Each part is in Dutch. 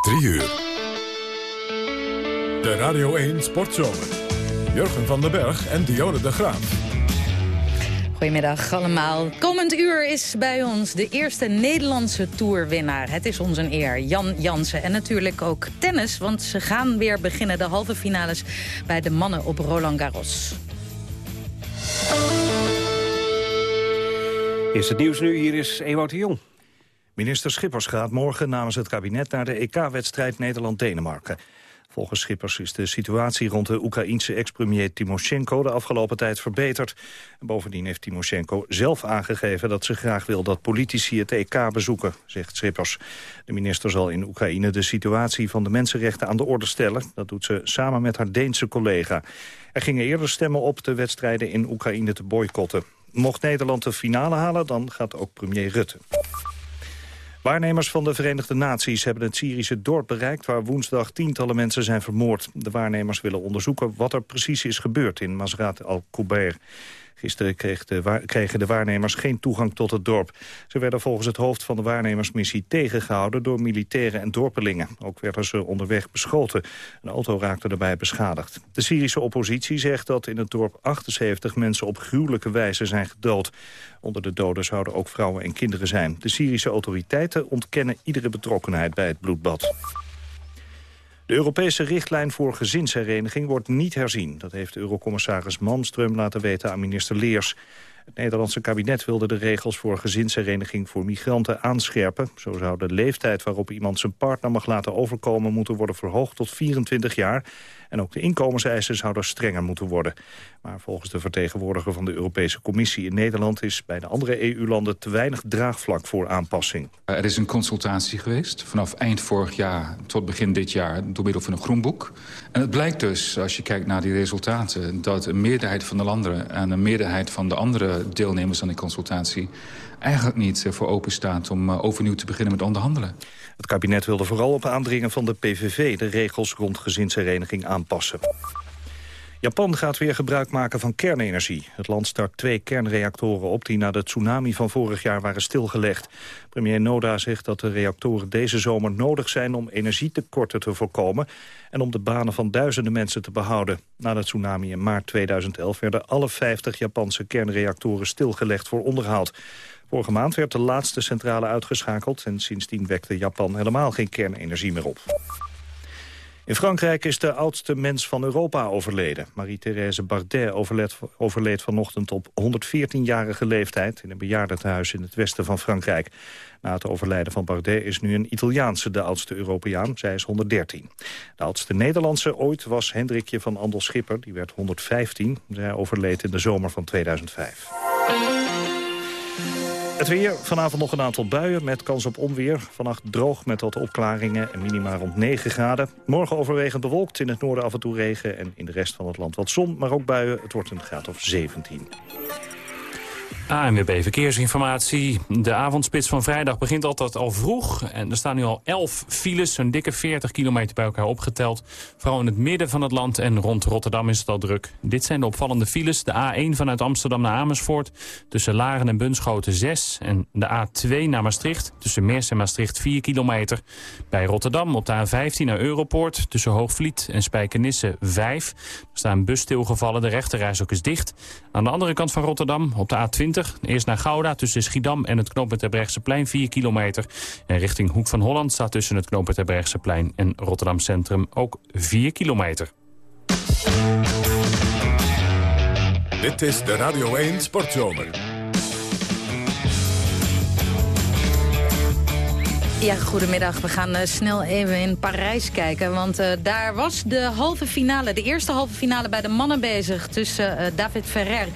3 uur. De Radio 1 Sportzomer. Jurgen van den Berg en Dionne de Graaf. Goedemiddag allemaal. Komend uur is bij ons de eerste Nederlandse toerwinnaar. Het is ons een eer, Jan Jansen. En natuurlijk ook tennis, want ze gaan weer beginnen... de halve finales bij de mannen op Roland Garros. Is het nieuws nu, hier is Ewout de Jong. Minister Schippers gaat morgen namens het kabinet naar de EK-wedstrijd Nederland-Denemarken. Volgens Schippers is de situatie rond de Oekraïense ex-premier Timoshenko de afgelopen tijd verbeterd. En bovendien heeft Timoshenko zelf aangegeven dat ze graag wil dat politici het EK bezoeken, zegt Schippers. De minister zal in Oekraïne de situatie van de mensenrechten aan de orde stellen. Dat doet ze samen met haar Deense collega. Er gingen eerder stemmen op de wedstrijden in Oekraïne te boycotten. Mocht Nederland de finale halen, dan gaat ook premier Rutte. Waarnemers van de Verenigde Naties hebben het Syrische dorp bereikt... waar woensdag tientallen mensen zijn vermoord. De waarnemers willen onderzoeken wat er precies is gebeurd in Masrat al-Kubair. Gisteren de kregen de waarnemers geen toegang tot het dorp. Ze werden volgens het hoofd van de waarnemersmissie tegengehouden door militairen en dorpelingen. Ook werden ze onderweg beschoten. Een auto raakte daarbij beschadigd. De Syrische oppositie zegt dat in het dorp 78 mensen op gruwelijke wijze zijn gedood. Onder de doden zouden ook vrouwen en kinderen zijn. De Syrische autoriteiten ontkennen iedere betrokkenheid bij het bloedbad. De Europese richtlijn voor gezinshereniging wordt niet herzien. Dat heeft Eurocommissaris Malmström laten weten aan minister Leers. Het Nederlandse kabinet wilde de regels voor gezinshereniging voor migranten aanscherpen. Zo zou de leeftijd waarop iemand zijn partner mag laten overkomen moeten worden verhoogd tot 24 jaar. En ook de inkomenseisen zouden strenger moeten worden. Maar volgens de vertegenwoordiger van de Europese Commissie in Nederland... is bij de andere EU-landen te weinig draagvlak voor aanpassing. Er is een consultatie geweest vanaf eind vorig jaar tot begin dit jaar... door middel van een groenboek. En het blijkt dus, als je kijkt naar die resultaten... dat een meerderheid van de landen en een meerderheid van de andere deelnemers aan die consultatie... eigenlijk niet voor open staat om eh, overnieuw te beginnen met onderhandelen. Het kabinet wilde vooral op aandringen van de PVV... de regels rond gezinshereniging aanpassen. Japan gaat weer gebruik maken van kernenergie. Het land start twee kernreactoren op die na de tsunami van vorig jaar waren stilgelegd. Premier Noda zegt dat de reactoren deze zomer nodig zijn om energietekorten te voorkomen en om de banen van duizenden mensen te behouden. Na de tsunami in maart 2011 werden alle 50 Japanse kernreactoren stilgelegd voor onderhoud. Vorige maand werd de laatste centrale uitgeschakeld... en sindsdien wekte Japan helemaal geen kernenergie meer op. In Frankrijk is de oudste mens van Europa overleden. Marie-Thérèse Bardet overleed, overleed vanochtend op 114-jarige leeftijd... in een bejaardentehuis in het westen van Frankrijk. Na het overlijden van Bardet is nu een Italiaanse de oudste Europeaan. Zij is 113. De oudste Nederlandse ooit was Hendrikje van Andel Schipper. Die werd 115. Zij overleed in de zomer van 2005. Het weer, vanavond nog een aantal buien met kans op onweer. Vannacht droog met wat opklaringen en minima rond 9 graden. Morgen overwegend bewolkt, in het noorden af en toe regen... en in de rest van het land wat zon, maar ook buien. Het wordt een graad of 17. ANWB Verkeersinformatie. De avondspits van vrijdag begint altijd al vroeg. En er staan nu al 11 files, zo'n dikke 40 kilometer bij elkaar opgeteld. Vooral in het midden van het land en rond Rotterdam is het al druk. Dit zijn de opvallende files. De A1 vanuit Amsterdam naar Amersfoort. Tussen Laren en Bunschoten 6. En de A2 naar Maastricht. Tussen Meers en Maastricht 4 kilometer. Bij Rotterdam op de A15 naar Europoort. Tussen Hoogvliet en Spijkenisse 5. Er staan bus stilgevallen. De rechterreis ook is dicht. Aan de andere kant van Rotterdam op de A20 Eerst naar Gouda tussen Schiedam en het knooppunt plein 4 kilometer. En richting Hoek van Holland staat tussen het knooppunt plein en Rotterdam Centrum ook 4 kilometer. Dit is de Radio 1 Sportzomer. Ja, goedemiddag. We gaan uh, snel even in Parijs kijken. Want uh, daar was de halve finale, de eerste halve finale bij de mannen bezig... tussen uh, David Ferrer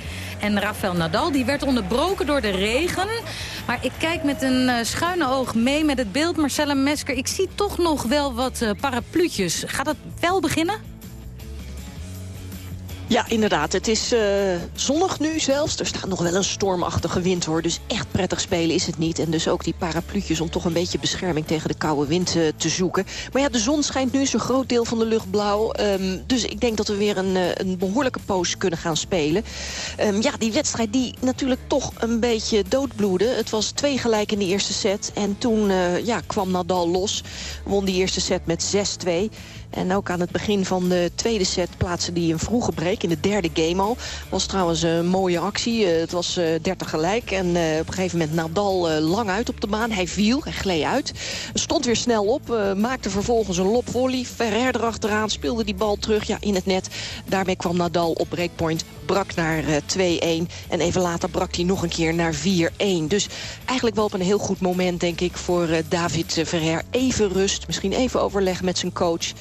en Rafael Nadal. Die werd onderbroken door de regen. Maar ik kijk met een schuine oog mee met het beeld. Marcella Mesker, ik zie toch nog wel wat parapluutjes. Gaat het wel beginnen? Ja, inderdaad. Het is uh, zonnig nu zelfs. Er staat nog wel een stormachtige wind, hoor. Dus echt prettig spelen is het niet. En dus ook die parapluutjes om toch een beetje bescherming tegen de koude wind uh, te zoeken. Maar ja, de zon schijnt nu, een groot deel van de lucht blauw. Um, dus ik denk dat we weer een, uh, een behoorlijke poos kunnen gaan spelen. Um, ja, die wedstrijd die natuurlijk toch een beetje doodbloedde. Het was twee gelijk in de eerste set. En toen ja, kwam Nadal los. Won die eerste set met 6-2. En ook aan het begin van de tweede set plaatste hij een vroege break in de derde game al. Was trouwens een mooie actie. Eh, het was 30 eh, gelijk. En eh, op een gegeven moment Nadal lang uit op de baan. Hij viel, hij gleed uit. Stond weer snel op. maakte vervolgens een lopvolley. Ferrer erachteraan, speelde die bal terug ja, in het net. Daarmee kwam Nadal op breakpoint. Brak naar 2-1. En even later brak hij nog een keer naar 4-1. Dus eigenlijk wel op een heel goed moment, denk ik, voor David Ferrer. Even rust, misschien even overleg met zijn coach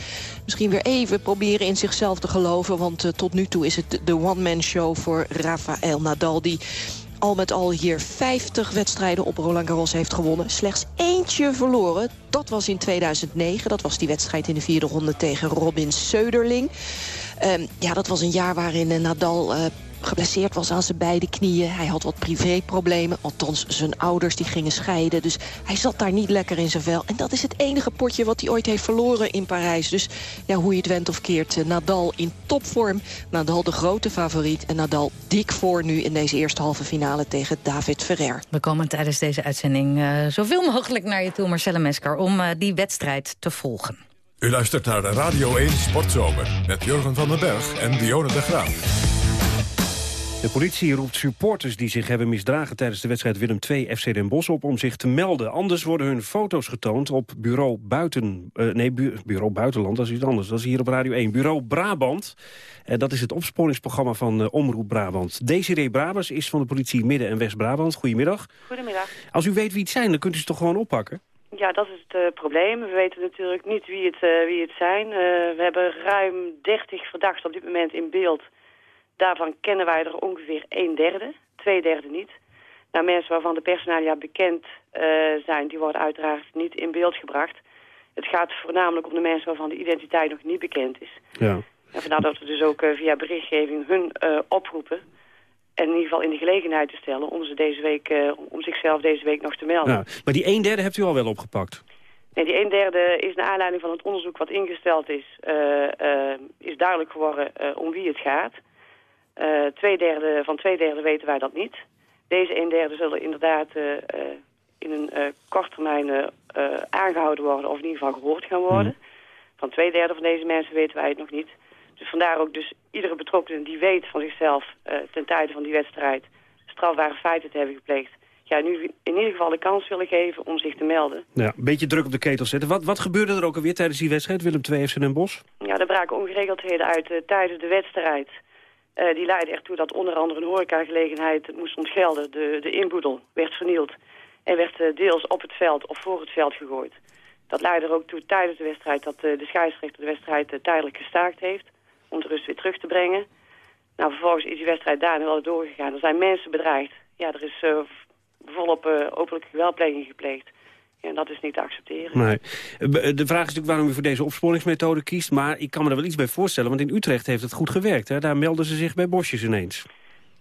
misschien weer even proberen in zichzelf te geloven. Want uh, tot nu toe is het de one-man show voor Rafael Nadal... die al met al hier 50 wedstrijden op Roland Garros heeft gewonnen. Slechts eentje verloren. Dat was in 2009. Dat was die wedstrijd in de vierde ronde tegen Robin Söderling. Um, ja, dat was een jaar waarin uh, Nadal... Uh, geblesseerd was aan zijn beide knieën. Hij had wat privéproblemen. Althans, zijn ouders die gingen scheiden. Dus hij zat daar niet lekker in zijn vel. En dat is het enige potje wat hij ooit heeft verloren in Parijs. Dus ja, hoe je het went of keert. Eh, Nadal in topvorm. Nadal de grote favoriet. En Nadal dik voor nu in deze eerste halve finale tegen David Ferrer. We komen tijdens deze uitzending uh, zoveel mogelijk naar je toe, Marcelle Mesker... om uh, die wedstrijd te volgen. U luistert naar de Radio 1 Sportzomer met Jurgen van den Berg en Dionne de Graaf. De politie roept supporters die zich hebben misdragen tijdens de wedstrijd Willem II FC Den Bosch op om zich te melden. Anders worden hun foto's getoond op bureau buiten, uh, nee, bureau buitenland, dat is iets anders. Dat is hier op Radio 1. Bureau Brabant. En dat is het opsporingsprogramma van uh, Omroep Brabant. Desiree Brabers is van de politie Midden- en West-Brabant. Goedemiddag. Goedemiddag. Als u weet wie het zijn, dan kunt u ze toch gewoon oppakken? Ja, dat is het probleem. We weten natuurlijk niet wie het, wie het zijn. we hebben ruim 30 verdachten op dit moment in beeld Daarvan kennen wij er ongeveer een derde, twee derde niet. Nou, mensen waarvan de personalia bekend uh, zijn, die worden uiteraard niet in beeld gebracht. Het gaat voornamelijk om de mensen waarvan de identiteit nog niet bekend is. Ja. En vandaar dat we dus ook uh, via berichtgeving hun uh, oproepen. En in ieder geval in de gelegenheid te stellen om, ze deze week, om zichzelf deze week nog te melden. Ja, maar die een derde hebt u al wel opgepakt? Nee, die een derde is naar aanleiding van het onderzoek wat ingesteld is... is duidelijk geworden om wie het gaat... Uh, twee derde, van twee derde weten wij dat niet. Deze een derde zullen inderdaad uh, in een uh, kort termijn aangehouden worden of in ieder geval gehoord gaan worden. Hmm. Van twee derde van deze mensen weten wij het nog niet. Dus vandaar ook dus iedere betrokkenen die weet van zichzelf ten tijde van die wedstrijd strafbare feiten te hebben gepleegd. Ja, nu in ieder geval de kans willen geven om zich te melden. Ja, een beetje druk op de ketel zetten. Wat, wat gebeurde er ook alweer tijdens die wedstrijd, Willem II FC Den Bosch? Ja, er braken ongeregeldheden uit tijdens de wedstrijd. Uh, die leidde ertoe dat onder andere een horecagelegenheid moest ontgelden. De, de inboedel werd vernield en werd uh, deels op het veld of voor het veld gegooid. Dat leidde er ook toe tijdens de wedstrijd dat uh, de scheidsrechter de wedstrijd tijdelijk gestaakt heeft. Om de rust weer terug te brengen. Nou, vervolgens is die wedstrijd daarna wel doorgegaan. Er zijn mensen bedreigd. Ja, er is volop openlijke geweldpleging gepleegd. En dat is niet te accepteren. Nee. De vraag is natuurlijk waarom u voor deze opsporingsmethode kiest. Maar ik kan me er wel iets bij voorstellen. Want in Utrecht heeft het goed gewerkt. Hè? Daar melden ze zich bij bosjes ineens.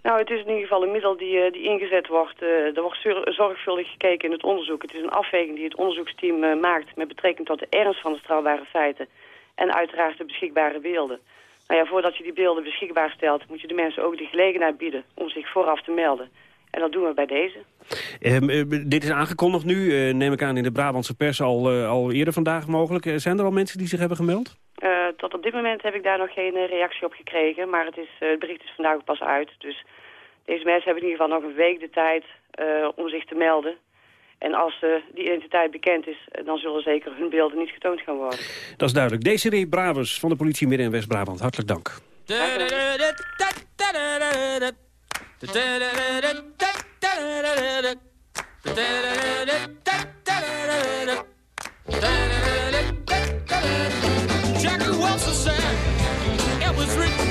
Nou, het is in ieder geval een middel die, eh, die ingezet wordt. Uh, er wordt zorgvuldig gekeken in het onderzoek. Het is een afweging die het onderzoeksteam uh, maakt... met betrekking tot de ernst van de strafbare feiten... en uiteraard de beschikbare beelden. Nou ja, voordat je die beelden beschikbaar stelt... moet je de mensen ook de gelegenheid bieden om zich vooraf te melden. En dat doen we bij deze. Uh, dit is aangekondigd nu, uh, neem ik aan in de Brabantse pers al, uh, al eerder vandaag mogelijk. zijn er al mensen die zich hebben gemeld? tot op dit moment heb ik daar nog geen reactie op gekregen, maar het, is, het bericht is vandaag pas uit. Dus deze mensen hebben in ieder geval nog een week de tijd om zich te melden. En als die identiteit bekend is, dan zullen zeker hun beelden niet getoond gaan worden. Dat is duidelijk. Desiree Bravers van de politie Midden- en West-Brabant. Hartelijk dank. Jackie Wilson said it was written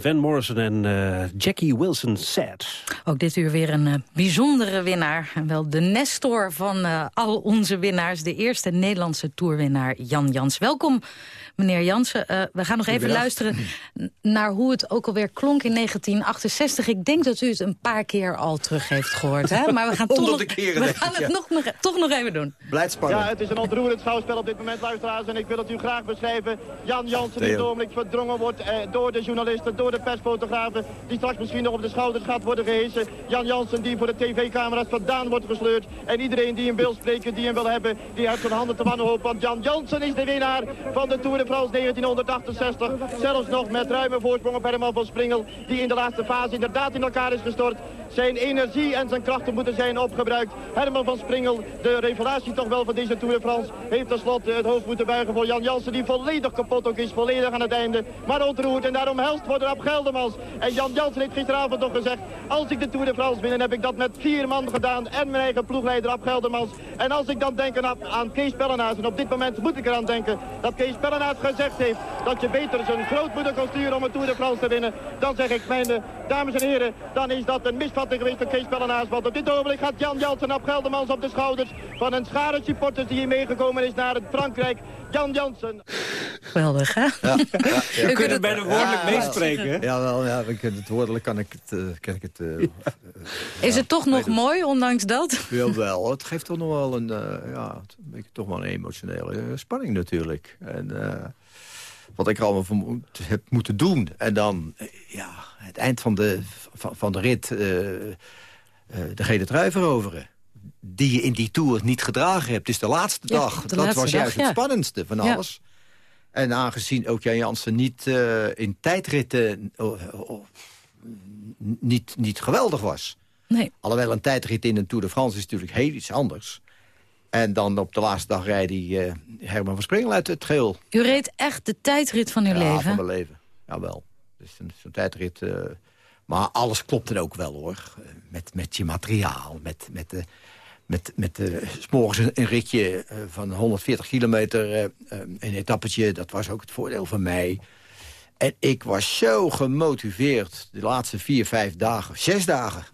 Van Morrison en uh, Jackie Wilson Sad. Ook dit uur weer een uh, bijzondere winnaar. En wel de nestor van uh, al onze winnaars. De eerste Nederlandse toerwinnaar Jan Jans. Welkom meneer Jansen. Uh, we gaan nog even luisteren naar hoe het ook alweer klonk in 1968. Ik denk dat u het een paar keer al terug heeft gehoord. Hè? Maar we gaan, toch nog, keren, we gaan het ja. nog, nog, toch nog even doen. Blijft spannend. Ja, het is een ontroerend schouwspel op dit moment, luisteraars. En ik wil het u graag beschrijven. Jan Jansen die ogenblik verdrongen wordt eh, door de journalisten, door de persfotografen... die straks misschien nog op de schouders gaat worden gehesen. Jan Jansen die voor de tv-camera's vandaan wordt gesleurd. En iedereen die hem wil spreken, die hem wil hebben, die heeft zijn handen te wanhoop. Want Jan Jansen is de winnaar van de Tour de France 1968. Zelfs nog met ruime voorsprong op Herman van Springel... die in de laatste fase inderdaad in elkaar is gestort. Zijn energie en zijn krachten moeten zijn opgebruikt. Herman van Springel, de revelatie toch wel van deze Tour de France... heeft tenslotte het hoofd moeten buigen voor Jan Jansen... die volledig kapot ook is, volledig aan het einde. Maar ontroerd en daarom helst worden op Geldermans. En Jan Jansen heeft gisteravond nog gezegd... als ik Tour de France win, dan heb ik dat met vier man gedaan... en mijn eigen ploegleider op Geldermans. En als ik dan denk aan, aan Kees Pellenaars... en op dit moment moet ik eraan denken dat Kees Pellenaars gezegd heeft... dat je beter zijn grootmoeder kan sturen om een Tour de France te winnen... dan zeg ik, mijn dames en heren, dan is dat een misvatting geweest van Kees Pellenaars. Want op dit ogenblik gaat Jan Jansen op Geldermans op de schouders... van een schare supporters die hier meegekomen is naar het Frankrijk. Jan Jansen. Geweldig, hè? Ja, ja, ja. Je kunt het bijna woordelijk ja, meespreken. Ja, wel, ja, het woordelijk kan ik het... Uh, kan ik het uh, is het toch nog mooi, ondanks dat? Jawel, het geeft toch nog wel een, uh, ja, een toch wel een emotionele spanning natuurlijk. En wat ik er allemaal voor heb moeten doen. En dan, ja, het eind van de, van, van de rit de gele trui veroveren die je in die Tour niet gedragen hebt. Het is de laatste ja, dag. De dat laatste was dag, juist ja. het spannendste van Ja. alles. En aangezien ook Jan Jansen niet uh, in tijdritten oh, oh, niet, niet geweldig was. Nee. Alhoewel een tijdrit in een Tour de France is natuurlijk heel iets anders. En dan op de laatste dag rijdt hij uh, Herman van Springel uit het geel. U reed echt de tijdrit van uw ja, leven? van mijn leven. Jawel. Dus zo'n zo tijdrit... Uh, maar alles klopte ook wel, hoor. Met, met je materiaal, met, met de met, met uh, s morgens een, een ritje uh, van 140 kilometer, uh, een etappetje. Dat was ook het voordeel van mij. En ik was zo gemotiveerd de laatste vier, vijf dagen, zes dagen...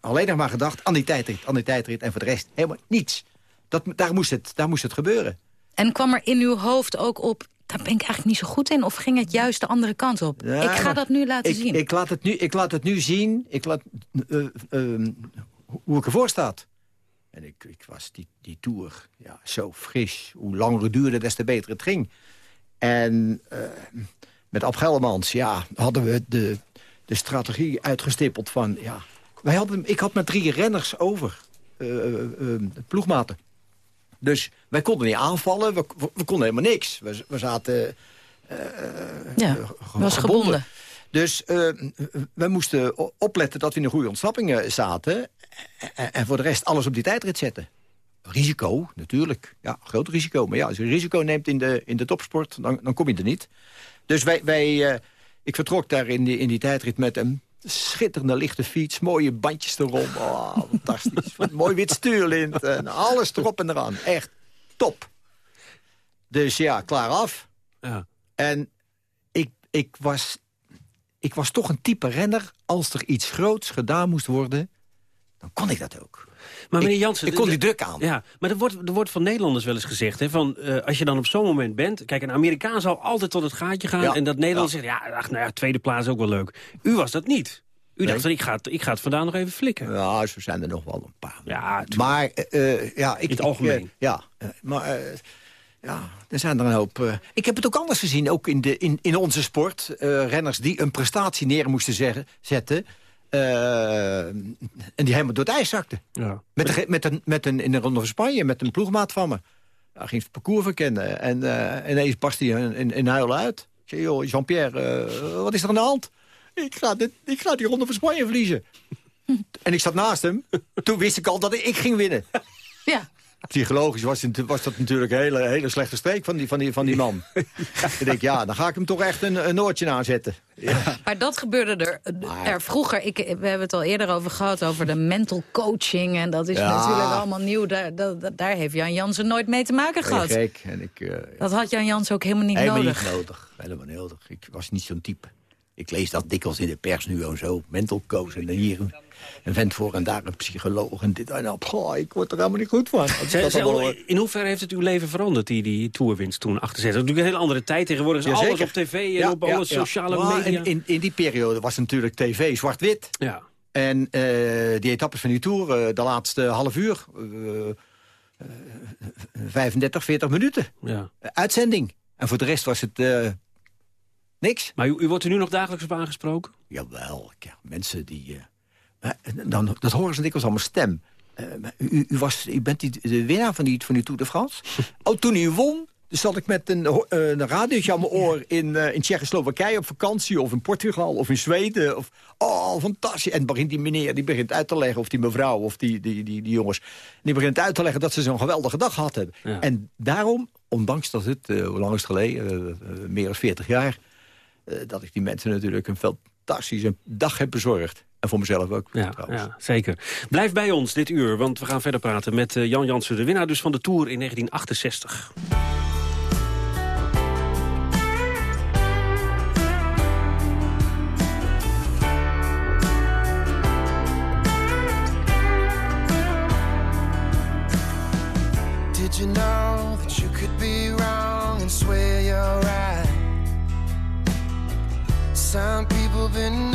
alleen nog maar gedacht aan die tijdrit, aan die tijdrit. En voor de rest helemaal niets. Dat, daar, moest het, daar moest het gebeuren. En kwam er in uw hoofd ook op... daar ben ik eigenlijk niet zo goed in? Of ging het juist de andere kant op? Ja, ik ga dat nu laten ik, zien. Ik laat, het nu, ik laat het nu zien. Ik laat, hoe ik ervoor staat. En ik, ik was die, die tour ja, zo fris. Hoe langer het duurde, des te beter het ging. En uh, met Ab Geldermans, ja, hadden we de, de strategie uitgestippeld van... Ja, wij hadden, ik had maar drie renners over, uh, uh, ploegmaten. Dus wij konden niet aanvallen, we, we, we konden helemaal niks. We, we zaten ja, was gebonden. Dus uh, we moesten opletten dat we in een goede ontsnapping zaten. En voor de rest alles op die tijdrit zetten. Risico, natuurlijk. Ja, groot risico. Maar ja, als je risico neemt in de, in de topsport, dan, dan kom je er niet. Dus wij, wij, uh, ik vertrok daar in die, in die tijdrit met een schitterende lichte fiets. Mooie bandjes erom. Oh, fantastisch. Mooi wit stuurlint. En alles erop en eraan. Echt top. Dus ja, klaar af. Ja. En ik, ik was ik was toch een type renner. Als er iets groots gedaan moest worden, dan kon ik dat ook. Maar meneer ik, Jansen... Ik kon die druk aan. Ja, maar er wordt, er wordt van Nederlanders wel eens gezegd... Hè, van, uh, als je dan op zo'n moment bent... Kijk, een Amerikaan zal altijd tot het gaatje gaan... Ja, en dat Nederland ja. zegt, ja, ach, nou ja, tweede plaats is ook wel leuk. U was dat niet. U Nee. dacht, van, ik ga, het- ik ga het vandaan nog even flikken. Ja, zo zijn er nog wel een paar. Ja. Maar, eh, ja, ik... In het ik, algemeen. eh, ja, eh, maar... eh, ja, er zijn er een hoop. eh, ik heb het ook anders gezien, ook in, de, in, in onze sport. Eh, renners die een prestatie neer moesten zeggen, zetten. Eh, en die helemaal door het ijs zakten. Ja. Met, een, met, een, met een, in de Ronde van Spanje, met een ploegmaat van me. Daar ging het parcours verkennen. En eh, ineens barst hij in, in, in huilen uit. Ik zei, joh, Jean-Pierre, eh, wat is er aan de hand? Ik ga, dit, ik ga die Ronde van Spanje verliezen. en ik zat naast hem. Toen wist ik al dat ik ging winnen. Ja. Psychologisch was, was dat natuurlijk een hele, hele slechte streek van die, van die, van die man. ik denk, ja, dan ga ik hem toch echt een, een nootje aanzetten. Maar dat gebeurde er, Maar- er vroeger. Ik, we hebben het al eerder over gehad, over de mental coaching. En dat is Ja. natuurlijk allemaal nieuw. Daar, daar heeft Jan Jansen nooit mee te maken gehad. gek. En ik, eh, Dat had Jan Jansen ook helemaal niet helemaal nodig. niet nodig. Helemaal niet nodig. Ik was niet zo'n type. Ik lees dat dikwijls in de pers nu en zo. Mental coach en hier een, vent voor en daar een psycholoog en dit en dat. Goh, ik word er helemaal niet goed van. Zij- dat zij- in hoeverre heeft het uw leven veranderd, die, die toerwinst toen 68? Natuurlijk een hele andere tijd. Tegenwoordig is alles op tv en Ja, op ja, alle ja. sociale Maar media. In, in, in die periode was natuurlijk tv zwart-wit. Ja. En eh, die etappes van die Tour, eh, de laatste half uur... eh, 35, 40 minuten. Ja. Uitzending. En voor de rest was het eh, niks. Maar u, u wordt er nu nog dagelijks op aangesproken? Jawel, ja, mensen die... dan, dat horen ze dikwijls allemaal stem. Eh, u, u, was, u bent die, de winnaar van die, van die Tour de France. oh, toen u won, dus zat ik met een, eh, een radiootje aan mijn oor... in, eh, in Tsjechoslowakije op vakantie, of in Portugal, of in Zweden. Of, oh, fantastisch. En begint die meneer, die begint uit te leggen... of die mevrouw, of die, die, die, die jongens... die begint uit te leggen dat ze zo'n geweldige dag gehad hebben. Ja. En daarom, ondanks dat het, eh, hoe lang is het geleden? Eh, eh, meer dan 40 jaar... eh, dat ik die mensen natuurlijk een fantastische dag heb bezorgd. En voor mezelf ook, Ja, trouwens. ja, zeker. Blijf bij ons dit uur, want we gaan verder praten met eh, Jan Jansen... de winnaar dus van de Tour in 1968. Did you know that you could be wrong and swear you're right? Some people been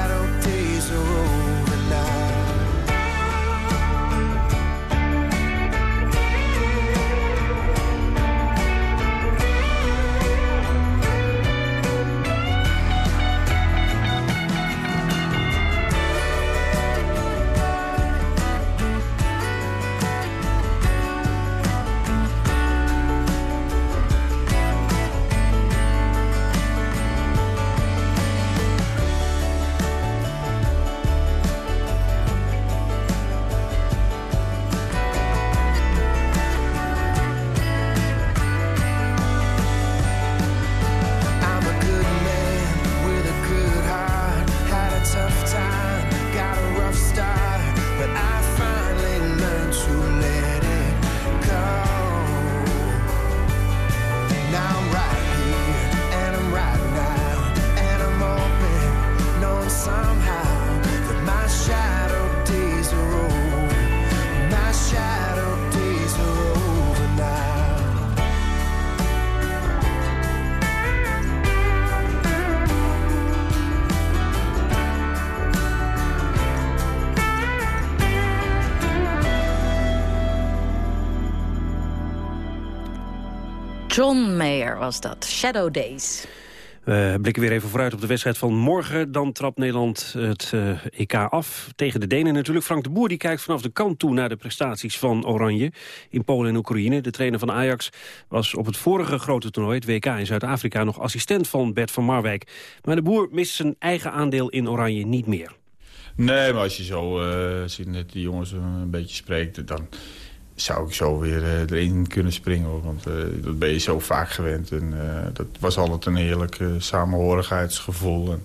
John Mayer was dat. Shadow Days. We blikken weer even vooruit op de wedstrijd van morgen. Dan trapt Nederland het uh, EK af. Tegen de Denen natuurlijk. Frank de Boer die kijkt vanaf de kant toe naar de prestaties van Oranje. In Polen en Oekraïne. De trainer van Ajax was op het vorige grote toernooi, het WK in Zuid-Afrika... nog assistent van Bert van Marwijk. Maar de Boer mist zijn eigen aandeel in Oranje niet meer. Nee, maar als je zo uh, ziet net die jongens een beetje spreekt... dan zou ik zo weer uh, erin kunnen springen. Want uh, dat ben je zo vaak gewend. En uh, dat was altijd een heerlijk samenhorigheidsgevoel. En,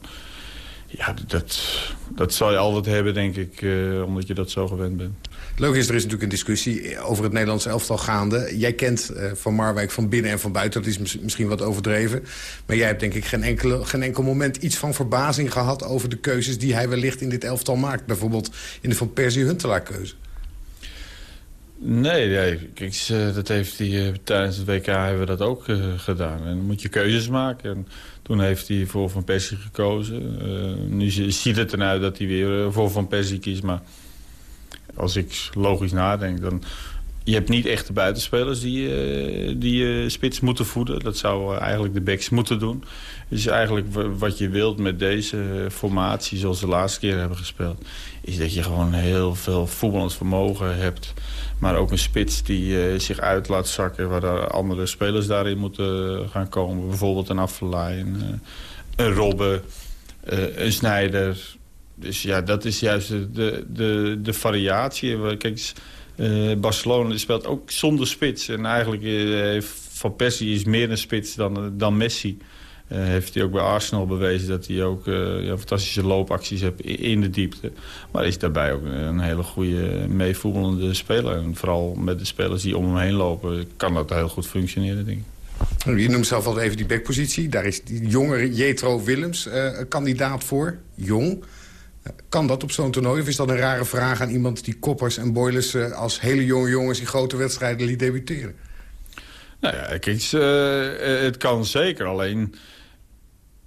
ja, dat, dat zal je altijd hebben, denk ik, omdat je dat zo gewend bent. Logisch, er is natuurlijk een discussie over het Nederlandse elftal gaande. Jij kent Van Marwijk van binnen en van buiten. Dat is misschien wat overdreven. Maar jij hebt denk ik geen, enkele, geen enkel moment iets van verbazing gehad... over de keuzes die hij wellicht in dit elftal maakt. Bijvoorbeeld in de Van Persie-Huntelaar-keuze. Nee, nee. Dat heeft hij, tijdens het WK hebben we dat ook uh, gedaan. En dan moet je keuzes maken. En toen heeft hij voor Van Persie gekozen. Uh, nu ziet het eruit dat hij weer voor Van Persie kiest. Maar als ik logisch nadenk, dan... Je hebt niet echte buitenspelers die, uh, die spits moeten voeden. Dat zou eigenlijk de backs moeten doen. Dus eigenlijk wat je wilt met deze formatie, zoals de laatste keer hebben gespeeld... is dat je gewoon heel veel voetballend vermogen hebt... Maar ook een spits die zich uit laat zakken... waar andere spelers daarin moeten gaan komen. Bijvoorbeeld een Affelay, een, een Robben, een Snijder. Dus ja, dat is juist de, de, de variatie. Kijk, Barcelona speelt ook zonder spits. En eigenlijk heeft Van Persie is meer een spits dan, dan Messi... Uh, heeft hij ook bij Arsenal bewezen dat hij ook uh, ja, fantastische loopacties heeft in de diepte. Maar is daarbij ook een hele goede meevoelende speler. En vooral met de spelers die om hem heen lopen kan dat heel goed functioneren, denk ik. Je noemt zelf al even die backpositie. Daar is die jongere Jetro Willems uh, kandidaat voor. Jong. Kan dat op zo'n toernooi? Of is dat een rare vraag aan iemand die koppers en boilers... als hele jonge jongens in grote wedstrijden liet debuteren? Nou ja, kijk, het kan zeker. Alleen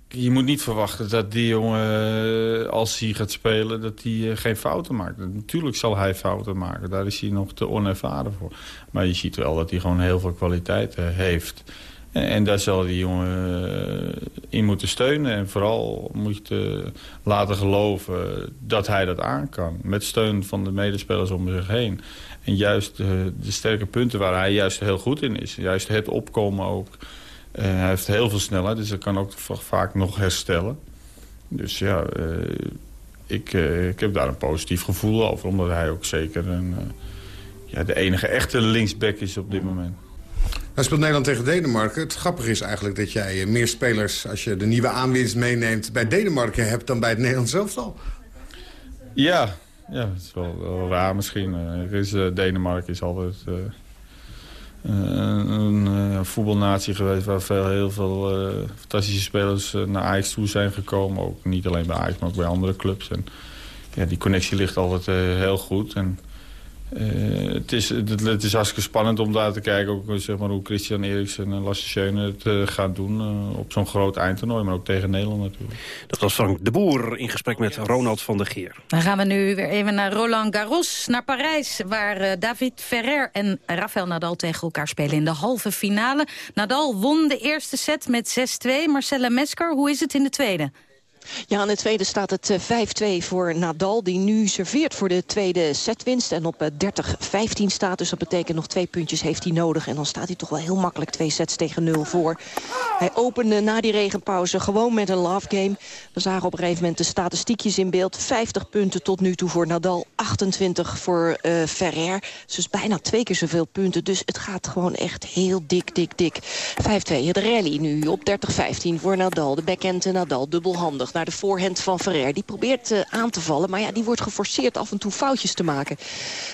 je moet niet verwachten dat die jongen, als hij gaat spelen, dat hij geen fouten maakt. Natuurlijk zal hij fouten maken, daar is hij nog te onervaren voor. Maar je ziet wel dat hij gewoon heel veel kwaliteit heeft. En, daar zal die jongen in moeten steunen. En vooral moet je laten geloven dat hij dat aan kan. Met steun van de medespelers om zich heen. En juist de, de sterke punten waar hij juist heel goed in is. Juist het opkomen ook hij heeft heel veel snelheid, dus hij kan ook vaak nog herstellen. Dus ja, ik, ik heb daar een positief gevoel over. Omdat hij ook zeker een, ja, de enige echte linksback is op dit moment. Nou speelt Nederland tegen Denemarken. Het grappige is eigenlijk dat jij meer spelers... als je de nieuwe aanwinst meeneemt bij Denemarken hebt... dan bij het Nederlands elftal. Ja, ja dat is wel, raar misschien. is, Denemarken is altijd een, een voetbalnatie geweest waar veel, heel veel uh, fantastische spelers uh, naar Ajax toe zijn gekomen. Ook niet alleen bij Ajax, maar ook bij andere clubs. En, ja, die connectie ligt altijd uh, heel goed. En, het, is, het, het, is hartstikke spannend om daar te kijken ook, zeg maar, hoe Christian Eriksen en Lasse Schöne het gaan doen op zo'n groot eindtoernooi. Maar ook tegen Nederland natuurlijk. Dat was Frank de Boer in gesprek met Ronald van der Geer. Dan gaan we nu weer even naar Roland Garros, naar Parijs... waar David Ferrer en Rafael Nadal tegen elkaar spelen in de halve finale. Nadal won de eerste set met 6-2. Marcella Mesker, hoe is het in de tweede? Ja, in de tweede staat het 5-2 voor Nadal. Die nu serveert voor de tweede setwinst. En op 30-15 staat. Dus dat betekent nog twee puntjes heeft hij nodig. En dan staat hij toch wel heel makkelijk twee sets tegen nul voor. Hij opende na die regenpauze gewoon met een love game. We zagen op een gegeven moment de statistiekjes in beeld. 50 punten tot nu toe voor Nadal. 28 voor uh, Ferrer. Dus bijna twee keer zoveel punten. Dus het gaat gewoon echt heel dik, dik, dik. 5-2. Het rally nu op 30-15 voor Nadal. De backhand Nadal dubbelhandig naar de voorhand van Ferrer. Die probeert uh, aan te vallen, maar ja, die wordt geforceerd af en toe foutjes te maken.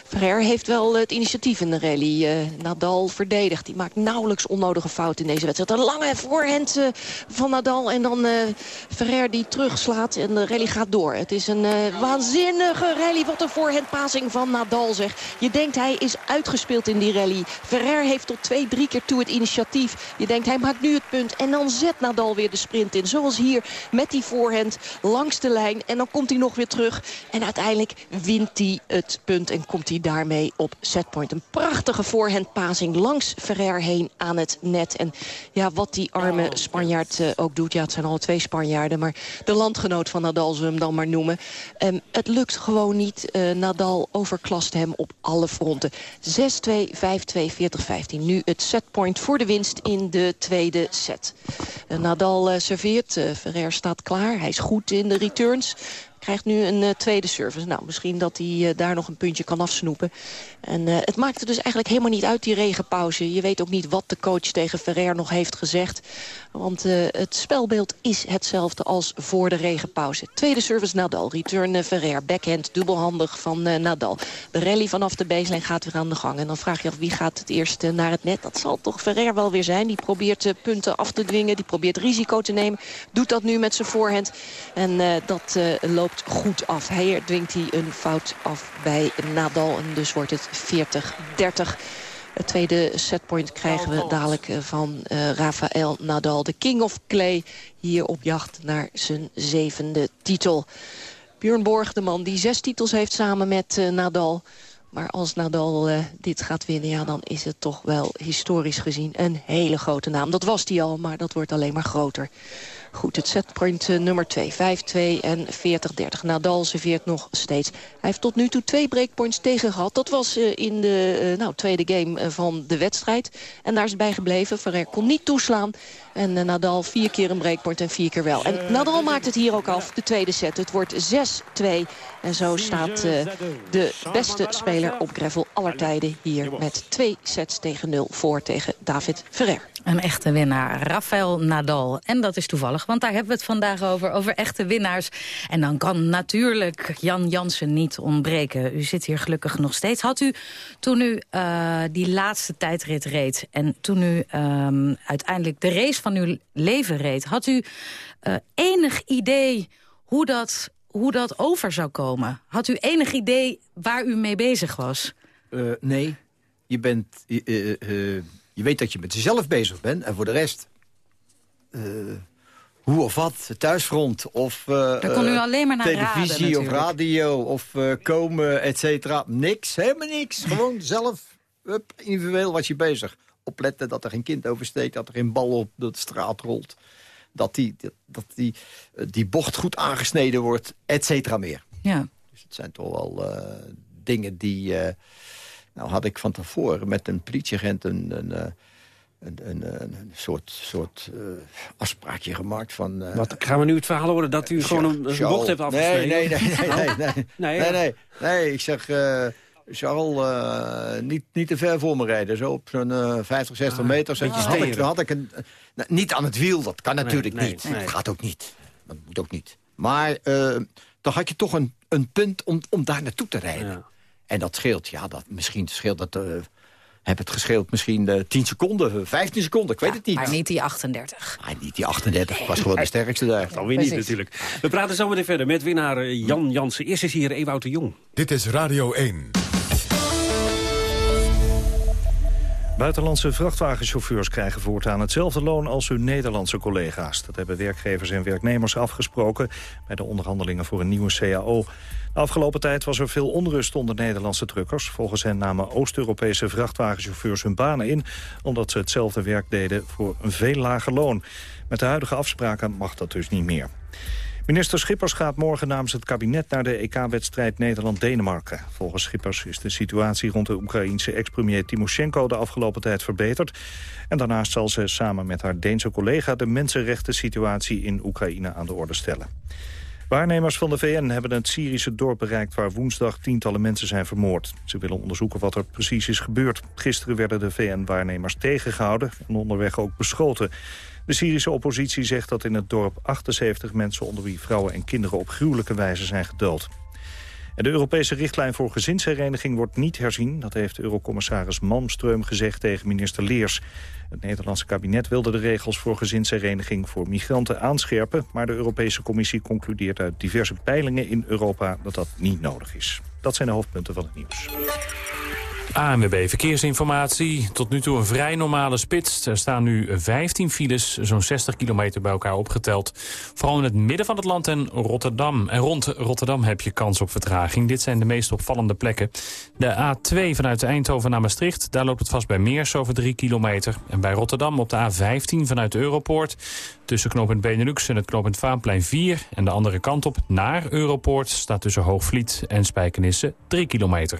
Ferrer heeft wel het initiatief in de rally. Uh, Nadal verdedigt. Die maakt nauwelijks onnodige fouten in deze wedstrijd. Een lange voorhand van Nadal en dan Ferrer die terugslaat en de rally gaat door. Het is een waanzinnige rally. Wat een voorhandpasing van Nadal zeg. Je denkt hij is uitgespeeld in die rally. Ferrer heeft tot twee, drie keer toe het initiatief. Je denkt hij maakt nu het punt en dan zet Nadal weer de sprint in. Zoals hier met die voorhand voorhand langs de lijn. En dan komt hij nog weer terug. En uiteindelijk wint hij het punt en komt hij daarmee op setpoint. Een prachtige voorhandpasing langs Ferrer heen aan het net. En ja, wat die arme Spanjaard uh, ook doet. Ja, het zijn alle twee Spanjaarden. Maar de landgenoot van Nadal zullen hem dan maar noemen. Um, het lukt gewoon niet. Uh, Nadal overklast hem op alle fronten. 6-2, 5-2, 40-15. Nu het setpoint voor de winst in de tweede set. Uh, Nadal serveert. Ferrer staat klaar. Hij is goed in de returns krijgt nu een uh, tweede service. Nou, misschien dat hij uh, daar nog een puntje kan afsnoepen. En uh, het maakte dus eigenlijk helemaal niet uit, die regenpauze. Je weet ook niet wat de coach tegen Ferrer nog heeft gezegd. Want het spelbeeld is hetzelfde als voor de regenpauze. Tweede service Nadal, return Ferrer, backhand, dubbelhandig van Nadal. De rally vanaf de baseline gaat weer aan de gang. En dan vraag je af wie gaat het eerst naar het net. Dat zal toch Ferrer wel weer zijn. Die probeert punten af te dwingen, die probeert risico te nemen. Doet dat nu met zijn voorhand. En dat loopt goed af. Hij dwingt hij een fout af bij Nadal. En dus wordt het 40-30. Het tweede setpoint krijgen we dadelijk eh, van uh, Rafael Nadal. De king of clay hier op jacht naar zijn zevende titel. Björn Borg, de man die zes titels heeft samen met uh, Nadal... Maar als Nadal dit gaat winnen, ja, dan is het toch wel historisch gezien een hele grote naam. Dat was die al, maar dat wordt alleen maar groter. Goed, het setpoint uh, nummer 2. 5-2 en 40-30. Nadal serveert nog steeds. Hij heeft tot nu toe twee breakpoints tegen gehad. Dat was uh, in de uh, nou, tweede game van de wedstrijd. En daar is bij gebleven. Ferrer kon niet toeslaan. En Nadal vier keer een breakpoint en vier keer wel. En Nadal maakt het hier ook af, de tweede set. Het wordt 6-2. En zo staat de beste speler op gravel aller tijden hier... met twee sets tegen nul voor tegen David Ferrer. Een echte winnaar, Rafael Nadal. En dat is toevallig, want daar hebben we het vandaag over. Over echte winnaars. En dan kan natuurlijk Jan Jansen niet ontbreken. U zit hier gelukkig nog steeds. Had u, toen u uh, die laatste tijdrit reed... en toen u um, uiteindelijk de race van uw leven reed... had u uh, enig idee hoe dat, hoe dat over zou komen? Had u enig idee waar u mee bezig was? Uh, nee. Je bent... Je weet dat je met jezelf bezig bent en voor de rest... hoe of wat, thuisfront of uh, kon u alleen maar naar televisie raden, of radio of uh, komen, et cetera. Niks, helemaal niks. Gewoon zelf, up, individueel was je bezig. Opletten dat er geen kind oversteekt, dat er geen bal op de straat rolt. Dat die, dat die, die bocht goed aangesneden wordt, et cetera meer. Ja. Dus het zijn toch wel uh, dingen die... Nou had ik van tevoren met een politieagent een, een, een, een, een soort, soort uh, afspraakje gemaakt van... Uh, Wat, gaan we nu het verhaal horen dat u gewoon een, een bocht hebt afgesneden? Nee, nee, nee, nee, nee, nee, nee, nee, nee, nee, ik zeg... Uh, Charles, uh, niet, niet te ver voor me rijden. Zo op zo'n uh, 50, 60 ah, meter. Zo, had, ik, had ik een... Uh, niet aan het wiel, dat kan natuurlijk nee, niet. Nee. Dat gaat ook niet. Dat moet ook niet. Maar dan had je toch een, een punt om, om daar naartoe te rijden. Ja. En dat scheelt, ja, dat, misschien scheelt dat... Heb het gescheeld misschien uh, 10 seconden, 15 seconden, ik weet ja, het niet. Maar niet die 38. Maar niet die 38, ik was gewoon de sterkste daar. Dat weer niet natuurlijk. We praten zo meteen verder met winnaar Jan Jansen. Eerst is hier Ewout de Jong. Dit is Radio 1. Buitenlandse vrachtwagenchauffeurs krijgen voortaan hetzelfde loon als hun Nederlandse collega's. Dat hebben werkgevers en werknemers afgesproken bij de onderhandelingen voor een nieuwe CAO. De afgelopen tijd was er veel onrust onder Nederlandse truckers. Volgens hen namen Oost-Europese vrachtwagenchauffeurs hun banen in... omdat ze hetzelfde werk deden voor een veel lager loon. Met de huidige afspraken mag dat dus niet meer. Minister Schippers gaat morgen namens het kabinet naar de EK-wedstrijd Nederland-Denemarken. Volgens Schippers is de situatie rond de Oekraïense ex-premier Timoshenko de afgelopen tijd verbeterd. En daarnaast zal ze samen met haar Deense collega de mensenrechten situatie in Oekraïne aan de orde stellen. Waarnemers van de VN hebben het Syrische dorp bereikt... waar woensdag tientallen mensen zijn vermoord. Ze willen onderzoeken wat er precies is gebeurd. Gisteren werden de VN-waarnemers tegengehouden en onderweg ook beschoten. De Syrische oppositie zegt dat in het dorp 78 mensen... onder wie vrouwen en kinderen op gruwelijke wijze zijn gedood. De Europese richtlijn voor gezinshereniging wordt niet herzien. Dat heeft Eurocommissaris Malmström gezegd tegen minister Leers. Het Nederlandse kabinet wilde de regels voor gezinshereniging voor migranten aanscherpen. Maar de Europese Commissie concludeert uit diverse peilingen in Europa dat dat niet nodig is. Dat zijn de hoofdpunten van het nieuws. ANWB Verkeersinformatie. Tot nu toe een vrij normale spits. Er staan nu 15 files, zo'n 60 kilometer bij elkaar opgeteld. Vooral in het midden van het land en Rotterdam. En rond Rotterdam heb je kans op vertraging. Dit zijn de meest opvallende plekken. De A2 vanuit Eindhoven naar Maastricht. Daar loopt het vast bij Meers over 3 kilometer. En bij Rotterdam op de A15 vanuit Europoort. Tussen knooppunt Benelux en het knooppunt Vaanplein 4. En de andere kant op naar Europoort staat tussen Hoogvliet en Spijkenisse 3 kilometer.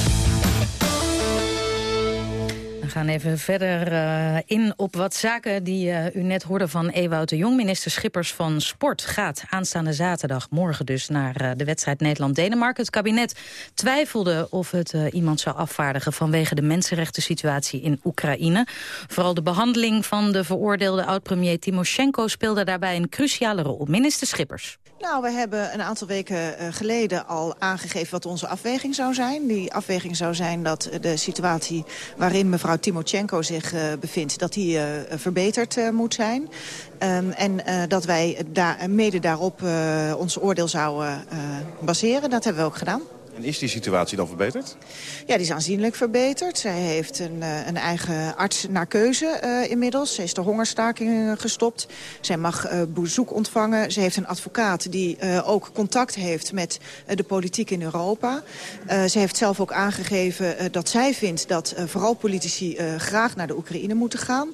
Gaan even verder uh, in op wat zaken die uh, u net hoorde van Ewout de Jong. Minister Schippers van Sport gaat aanstaande zaterdag, morgen dus, naar uh, de wedstrijd Nederland-Denemarken. Het kabinet twijfelde of het iemand zou afvaardigen vanwege de mensenrechten situatie in Oekraïne. Vooral de behandeling van de veroordeelde oud-premier Timoshenko speelde daarbij een cruciale rol. Minister Schippers. Nou, we hebben een aantal weken geleden al aangegeven wat onze afweging zou zijn. Die afweging zou zijn dat de situatie waarin mevrouw Timochenko zich uh, bevindt... dat die uh, verbeterd moet zijn. Um, en dat wij da mede daarop ons oordeel zouden baseren. Dat hebben we ook gedaan. En is die situatie dan verbeterd? Ja, die is aanzienlijk verbeterd. Zij heeft een, uh, een eigen arts naar keuze uh, inmiddels. Ze is de hongerstaking gestopt. Zij mag uh, bezoek ontvangen. Ze heeft een advocaat die ook contact heeft met de politiek in Europa. ze heeft zelf ook aangegeven dat zij vindt dat vooral politici graag naar de Oekraïne moeten gaan.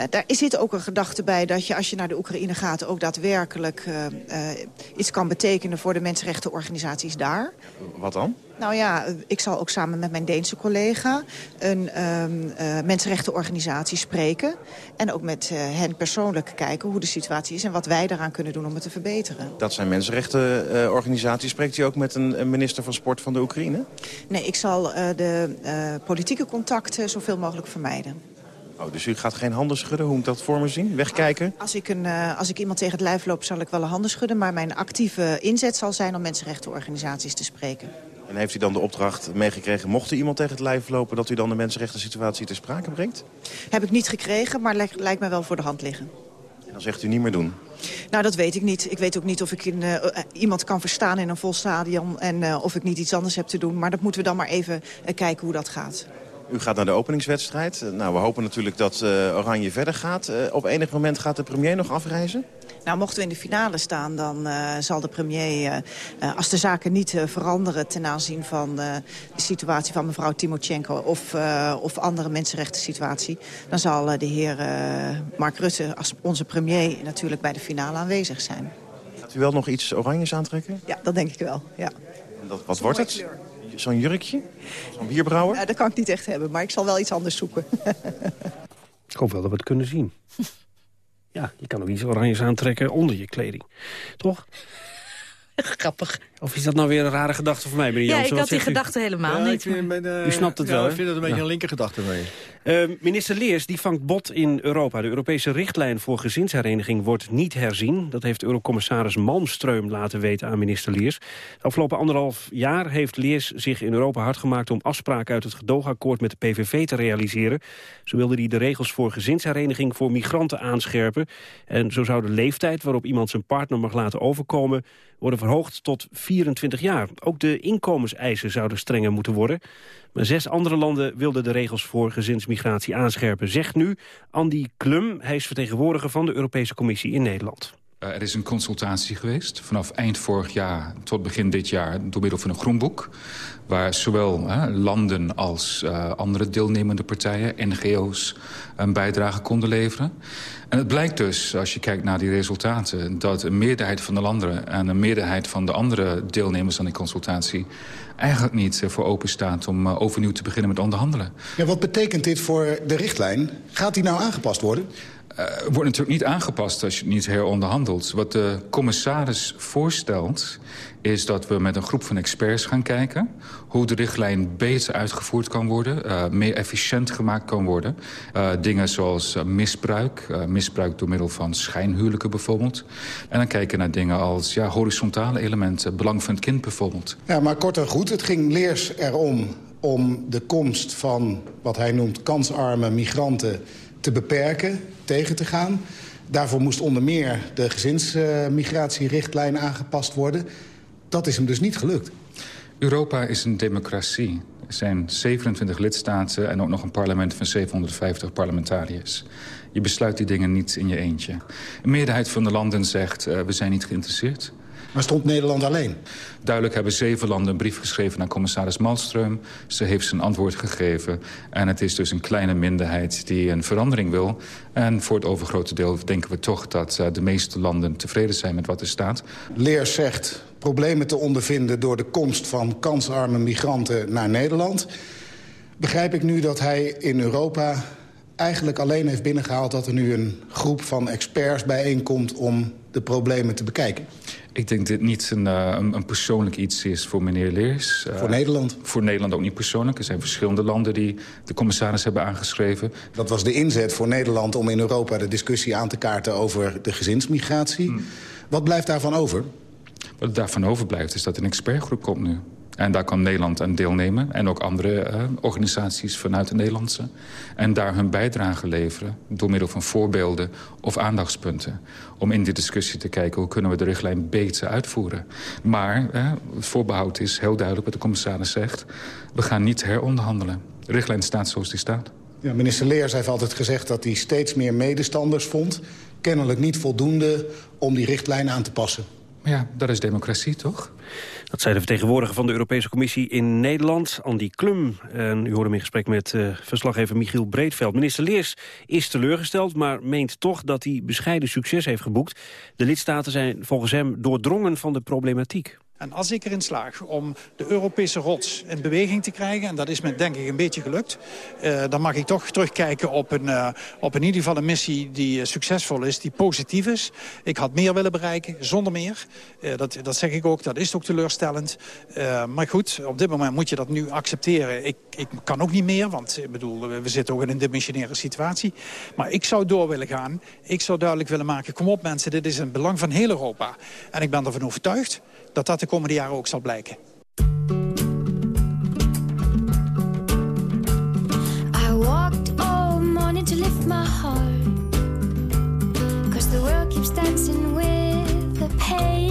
Uh, daar zit ook een gedachte bij dat je als je naar de Oekraïne gaat... ook daadwerkelijk uh, uh, iets kan betekenen voor de mensenrechtenorganisaties daar. Wat dan? Nou ja, ik zal ook samen met mijn Deense collega een um, mensenrechtenorganisatie spreken. En ook met hen persoonlijk kijken hoe de situatie is... en wat wij daaraan kunnen doen om het te verbeteren. Dat zijn mensenrechtenorganisaties. Spreekt u ook met een minister van Sport van de Oekraïne? Nee, ik zal de politieke contacten zoveel mogelijk vermijden. Oh, dus u gaat geen handen schudden? Hoe moet dat voor me zien? Wegkijken? Als ik, een, uh, als ik iemand tegen het lijf loop, zal ik wel een handen schudden. Maar mijn actieve inzet zal zijn om mensenrechtenorganisaties te spreken. En heeft u dan de opdracht meegekregen, mocht u iemand tegen het lijf lopen... dat u dan de mensenrechten situatie ter sprake brengt? Heb ik niet gekregen, maar lijkt, lijkt mij wel voor de hand liggen. En dan zegt u niet meer doen? Nou, dat weet ik niet. Ik weet ook niet of ik in, uh, iemand kan verstaan in een vol stadion... en uh, of ik niet iets anders heb te doen. Maar dat moeten we dan maar even kijken hoe dat gaat. U gaat naar de openingswedstrijd. Nou, we hopen natuurlijk dat uh, Oranje verder gaat. Uh, op enig moment gaat de premier nog afreizen? Nou, mochten we in de finale staan, dan uh, zal de premier, als de zaken niet veranderen... ten aanzien van de situatie van mevrouw Timochenko of, of andere mensenrechten situatie... dan zal de heer Mark Rutte als onze premier natuurlijk bij de finale aanwezig zijn. Gaat u wel nog iets oranjes aantrekken? Ja, dat denk ik wel, ja. En dat, wat wordt het? Zo'n jurkje? Zo'n bierbrouwer? Ja, dat kan ik niet echt hebben, maar ik zal wel iets anders zoeken. ik hoop wel dat we het kunnen zien. Ja, je kan ook iets oranjes aantrekken onder je kleding. Toch? Grappig. Of is dat nou weer een rare gedachte voor mij, meneer Ja, Jansen? ik had die gedachte helemaal ja, niet. Ik vind, ben, uh, U snapt het ja, wel, hè? Ik vind dat een beetje Ja. een linker gedachte mee. Uh, minister Leers die vangt bot in Europa. De Europese richtlijn voor gezinshereniging wordt niet herzien. Dat heeft Eurocommissaris Malmström laten weten aan minister Leers. Afgelopen anderhalf jaar heeft Leers zich in Europa hard gemaakt... om afspraken uit het gedoogakkoord met de PVV te realiseren. Zo wilde hij de regels voor gezinshereniging voor migranten aanscherpen. En zo zou de leeftijd waarop iemand zijn partner mag laten overkomen... worden verhoogd tot 24 jaar. Ook de inkomenseisen zouden strenger moeten worden. Maar zes andere landen wilden de regels voor gezinsmigratie aanscherpen. Zegt nu Andy Klum, hij is vertegenwoordiger van de Europese Commissie in Nederland. Uh, er is een consultatie geweest vanaf eind vorig jaar tot begin dit jaar... door middel van een groenboek, waar zowel uh, landen als uh, andere deelnemende partijen... NGO's een bijdrage konden leveren. En het blijkt dus, als je kijkt naar die resultaten... dat een meerderheid van de landen en een meerderheid van de andere deelnemers aan die consultatie... eigenlijk niet voor open staat om overnieuw te beginnen met onderhandelen. Ja, wat betekent dit voor de richtlijn? Gaat die nou aangepast worden? Uh, wordt natuurlijk niet aangepast als je het niet heronderhandelt. Wat de commissaris voorstelt is dat we met een groep van experts gaan kijken... hoe de richtlijn beter uitgevoerd kan worden, uh, meer efficiënt gemaakt kan worden. Uh, dingen zoals misbruik, misbruik door middel van schijnhuwelijken bijvoorbeeld. En dan kijken naar dingen als ja, horizontale elementen, belang van het kind bijvoorbeeld. Ja, maar kort en goed, het ging Leers erom om de komst van wat hij noemt kansarme migranten te beperken, tegen te gaan. Daarvoor moest onder meer de gezinsmigratierichtlijn aangepast worden. Dat is hem dus niet gelukt. Europa is een democratie. Er zijn 27 lidstaten en ook nog een parlement van 750 parlementariërs. Je besluit die dingen niet in je eentje. Een meerderheid van de landen zegt, uh, we zijn niet geïnteresseerd. Maar stond Nederland alleen? Duidelijk hebben zeven landen een brief geschreven naar commissaris Malmström. Ze heeft zijn antwoord gegeven. En het is dus een kleine minderheid die een verandering wil. En voor het overgrote deel denken we toch dat uh, de meeste landen tevreden zijn met wat er staat. Leers zegt problemen te ondervinden door de komst van kansarme migranten naar Nederland. Begrijp ik nu dat hij in Europa eigenlijk alleen heeft binnengehaald... dat er nu een groep van experts bijeenkomt om de problemen te bekijken? Ik denk dat dit niet een, een, een, persoonlijk iets is voor meneer Leers. Voor uh, Nederland? Voor Nederland ook niet persoonlijk. Er zijn verschillende landen die de commissaris hebben aangeschreven. Dat was de inzet voor Nederland om in Europa de discussie aan te kaarten over de gezinsmigratie. Hmm. Wat blijft daarvan over? Wat daarvan overblijft is dat een expertgroep komt nu. En daar kan Nederland aan deelnemen. En ook andere uh, organisaties vanuit de Nederlandse. En daar hun bijdrage leveren door middel van voorbeelden of aandachtspunten. Om in die discussie te kijken hoe kunnen we de richtlijn beter uitvoeren. Maar uh, het voorbehoud is heel duidelijk wat de commissaris zegt. We gaan niet heronderhandelen. De richtlijn staat zoals die staat. Ja, minister Leers heeft altijd gezegd dat hij steeds meer medestanders vond. Kennelijk niet voldoende om die richtlijn aan te passen. Ja, dat is democratie, toch? Dat zei de vertegenwoordiger van de Europese Commissie in Nederland, Andy Klum. En u hoorde hem in gesprek met uh, verslaggever Michiel Breedveld. Minister Leers is teleurgesteld, maar meent toch dat hij bescheiden succes heeft geboekt. De lidstaten zijn volgens hem doordrongen van de problematiek. En als ik erin slaag om de Europese rots in beweging te krijgen... en dat is me denk ik een beetje gelukt... Uh, dan mag ik toch terugkijken op een, uh, op in ieder geval een missie die uh, succesvol is... die positief is. Ik had meer willen bereiken, zonder meer. dat, dat zeg ik ook, dat is ook teleurstellend. maar goed, op dit moment moet je dat nu accepteren. Ik, ik kan ook niet meer, want ik bedoel, we zitten ook in een dimensionaire situatie. Maar ik zou door willen gaan. Ik zou duidelijk willen maken, kom op mensen, dit is een belang van heel Europa. En ik ben ervan overtuigd dat dat de komende jaren ook zal blijken. I walked all morning to lift my heart Cause the world keeps dancing with the paper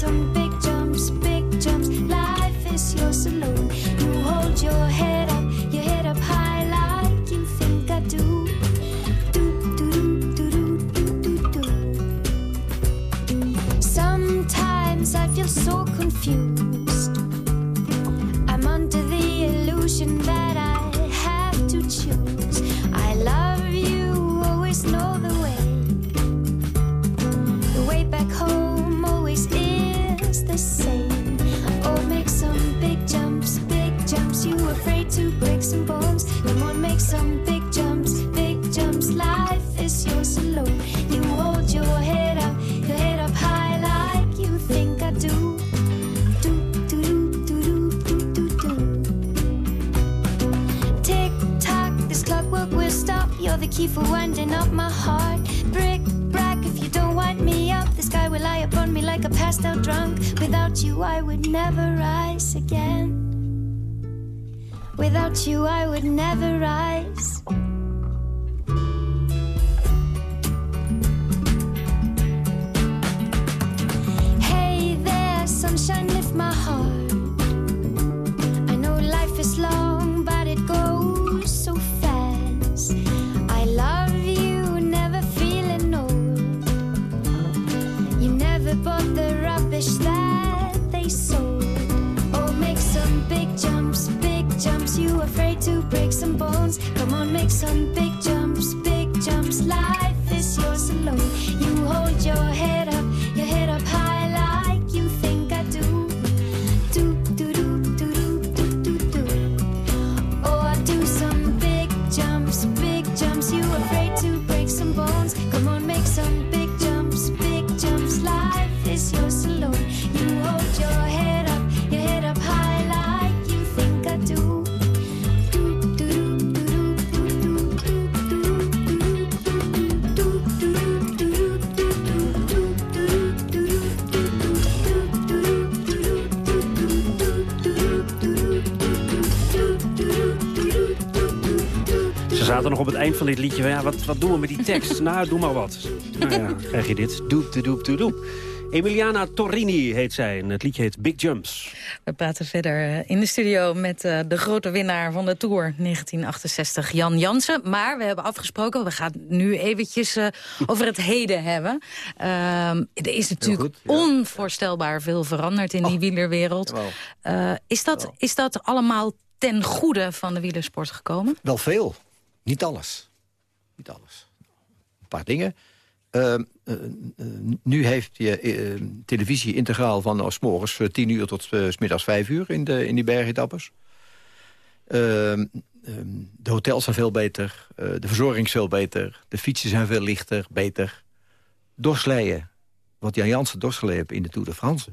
some big jumps, big jumps. Life is your saloon. You hold your head up, your head up high like you think I do. Do, do, do, do, do, do, do. Sometimes I feel so confused. I'm under the illusion that zaten nog op het eind van dit liedje. Ja, wat, wat doen we met die tekst? nou, doe maar wat. Nou ja, krijg je dit. Doep, de doep, de doep. Emiliana Torrini heet zij en het liedje heet Big Jumps. We praten verder eh, in de studio met uh, de grote winnaar van de Tour 1968, Jan Jansen. Maar we hebben afgesproken, we gaan nu eventjes uh, over het heden hebben. Uh, er is natuurlijk goed, ja. onvoorstelbaar veel veranderd in die oh, wielerwereld. is, dat, is dat allemaal ten goede van de wielersport gekomen? Wel veel. Niet alles. Niet alles. Een paar dingen. Uh, uh, nu heeft je uh, televisie integraal van uh, s morgens 10 uur tot s middags 5 uur in, de, in die bergetappes. Ehm, de hotels zijn veel beter, de verzorging is veel beter, de fietsen zijn veel lichter, beter. Dorsleien, wat Jan Jansen heeft in de Tour de France,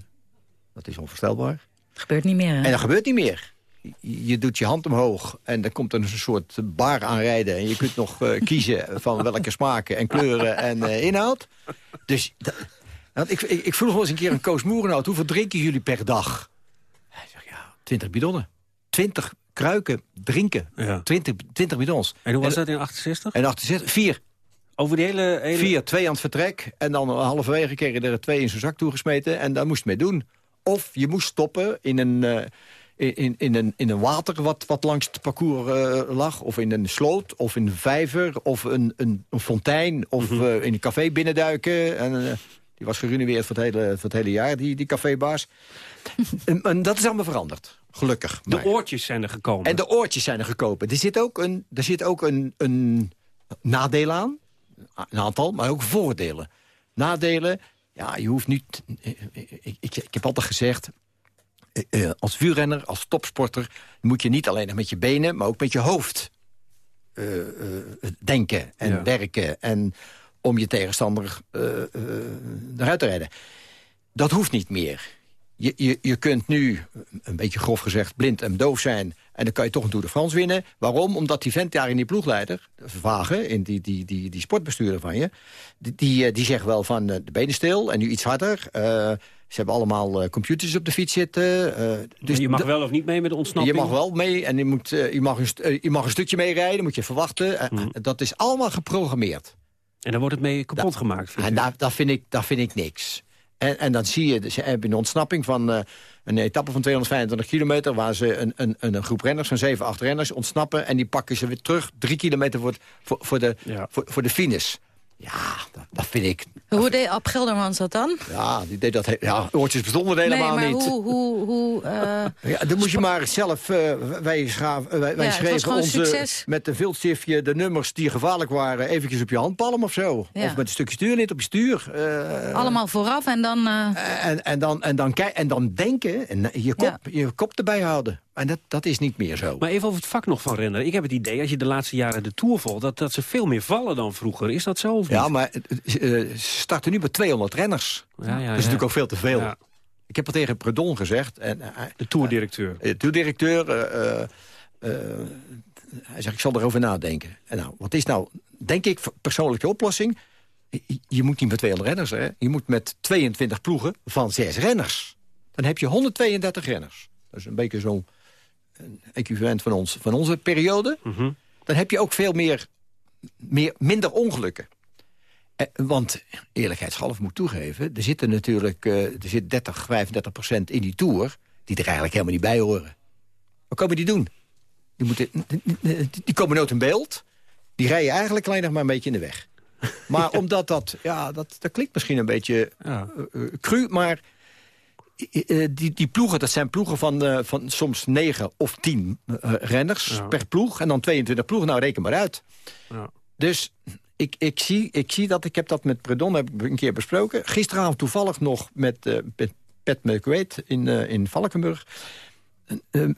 dat is onvoorstelbaar. Gebeurt niet meer. Hè? En dat gebeurt niet meer je doet je hand omhoog en dan komt er een soort bar aanrijden. En je kunt nog uh, kiezen van welke smaken en kleuren en uh, inhoud. Dus want ik, ik, ik, vroeg wel eens een keer een Koos Moerenhout... hoeveel drinken jullie per dag? Hij zegt, ja, 20 bidonnen. 20 kruiken drinken. Ja. 20, 20 bidons. En hoe was en, dat in 68? En 68, vier. Over die hele, hele... Vier, twee aan het vertrek. En dan halverwege kreeg je er twee in zijn zak toegesmeten. En daar moest je mee doen. Of je moest stoppen in een... Uh, in, in, een, in een water wat, wat langs het parcours uh, lag... of in een sloot, of in een vijver, of een, een, een fontein... of mm -hmm. uh, in een café binnenduiken. En, uh, die was geruineerd voor het hele, voor het hele jaar, die, die cafébaas. en, en, dat is allemaal veranderd, gelukkig. De oortjes zijn er gekomen. En de oortjes zijn er gekomen. Er zit ook een, er zit ook een, een nadeel aan, een aantal, maar ook voordelen. Nadelen, ja, je hoeft niet... Ik, ik, ik heb altijd gezegd, uh, als wielrenner, als topsporter... moet je niet alleen met je benen, maar ook met je hoofd uh, uh, denken en ja. werken. En om je tegenstander eruit te rijden. Dat hoeft niet meer. Je, je, je kunt nu, een beetje grof gezegd, blind en doof zijn... en dan kan je toch een Tour de France winnen. Waarom? Omdat die vent daar in die ploegleider, Vagen... in die, die, die, die sportbestuurder van je... die, die, die zegt wel van de benen stil en nu iets harder... Ze hebben allemaal uh, computers op de fiets zitten. Uh, dus je mag wel of niet mee met de ontsnapping? Je mag wel mee en je, moet, uh, je, mag, een je mag een stukje meerijden, moet je verwachten. Mm. dat is allemaal geprogrammeerd. En dan wordt het mee kapot da gemaakt? En daar, daar, vind ik, daar vind ik niks. En, en dan zie je, ze hebben een ontsnapping van een etappe van 225 kilometer... waar ze een, een, een groep renners, van 7, 8 renners, ontsnappen... en die pakken ze weer terug, drie kilometer voor, voor, voor, de, ja. voor, voor de finish. Ja, dat, dat, vind ik... Hoe deed Ab Geldermans dat dan? Ja, die deed dat... Ja, oortjes bestonden helemaal nee, maar niet. Hoe, hoe, hoe, uh... ja, dan moet je maar zelf... Uh, wij, schaaf, wij, wij ja, schreven onze, met een viltstiftje de nummers die gevaarlijk waren... eventjes op je handpalm of zo. Ja. Of met een stukje stuurlid op je stuur. Allemaal vooraf en dan... En, en, dan, en, dan, en dan denken en je kop, je kop erbij houden. En dat, dat is niet meer zo. Maar even over het vak nog van rennen. Ik heb het idee, als je de laatste jaren de Tour volgt... dat, dat ze veel meer vallen dan vroeger. Is dat zo of Ja, maar ze starten nu met 200 renners. Ja, ja, dat is natuurlijk ook veel te veel. Ik heb het tegen Predon gezegd. En, uh, de tourdirecteur. Uh, de tourdirecteur. Uh, hij zegt, ik zal erover nadenken. En nou, wat is nou, denk ik, persoonlijke oplossing? Je, je moet niet met 200 renners, hè. Je moet met 22 ploegen van 6 renners. Dan heb je 132 renners. Dat is een beetje zo'n equivalent van, ons, van onze periode. Mm -hmm. Dan heb je ook veel meer, meer minder ongelukken. Eh, want eerlijkheidshalve moet toegeven... er zitten natuurlijk uh, er zit 30, 35 procent in die Tour... die er eigenlijk helemaal niet bij horen. Wat komen die doen? Die, moeten, die komen nooit in beeld. Die rijden eigenlijk alleen nog maar een beetje in de weg. Maar ja. omdat dat... Ja, dat, dat klinkt misschien een beetje ja. uh, cru, maar... Die, die ploegen, dat zijn ploegen van, uh, van soms 9 of 10 uh, renners ja. per ploeg. En dan 22 ploegen, nou reken maar uit. Ja. Dus ik, ik, zie, ik zie dat, ik heb dat met Predon heb ik een keer besproken. Gisteravond toevallig nog met, uh, met Pat McQuaid in, uh, in Valkenburg. Uh,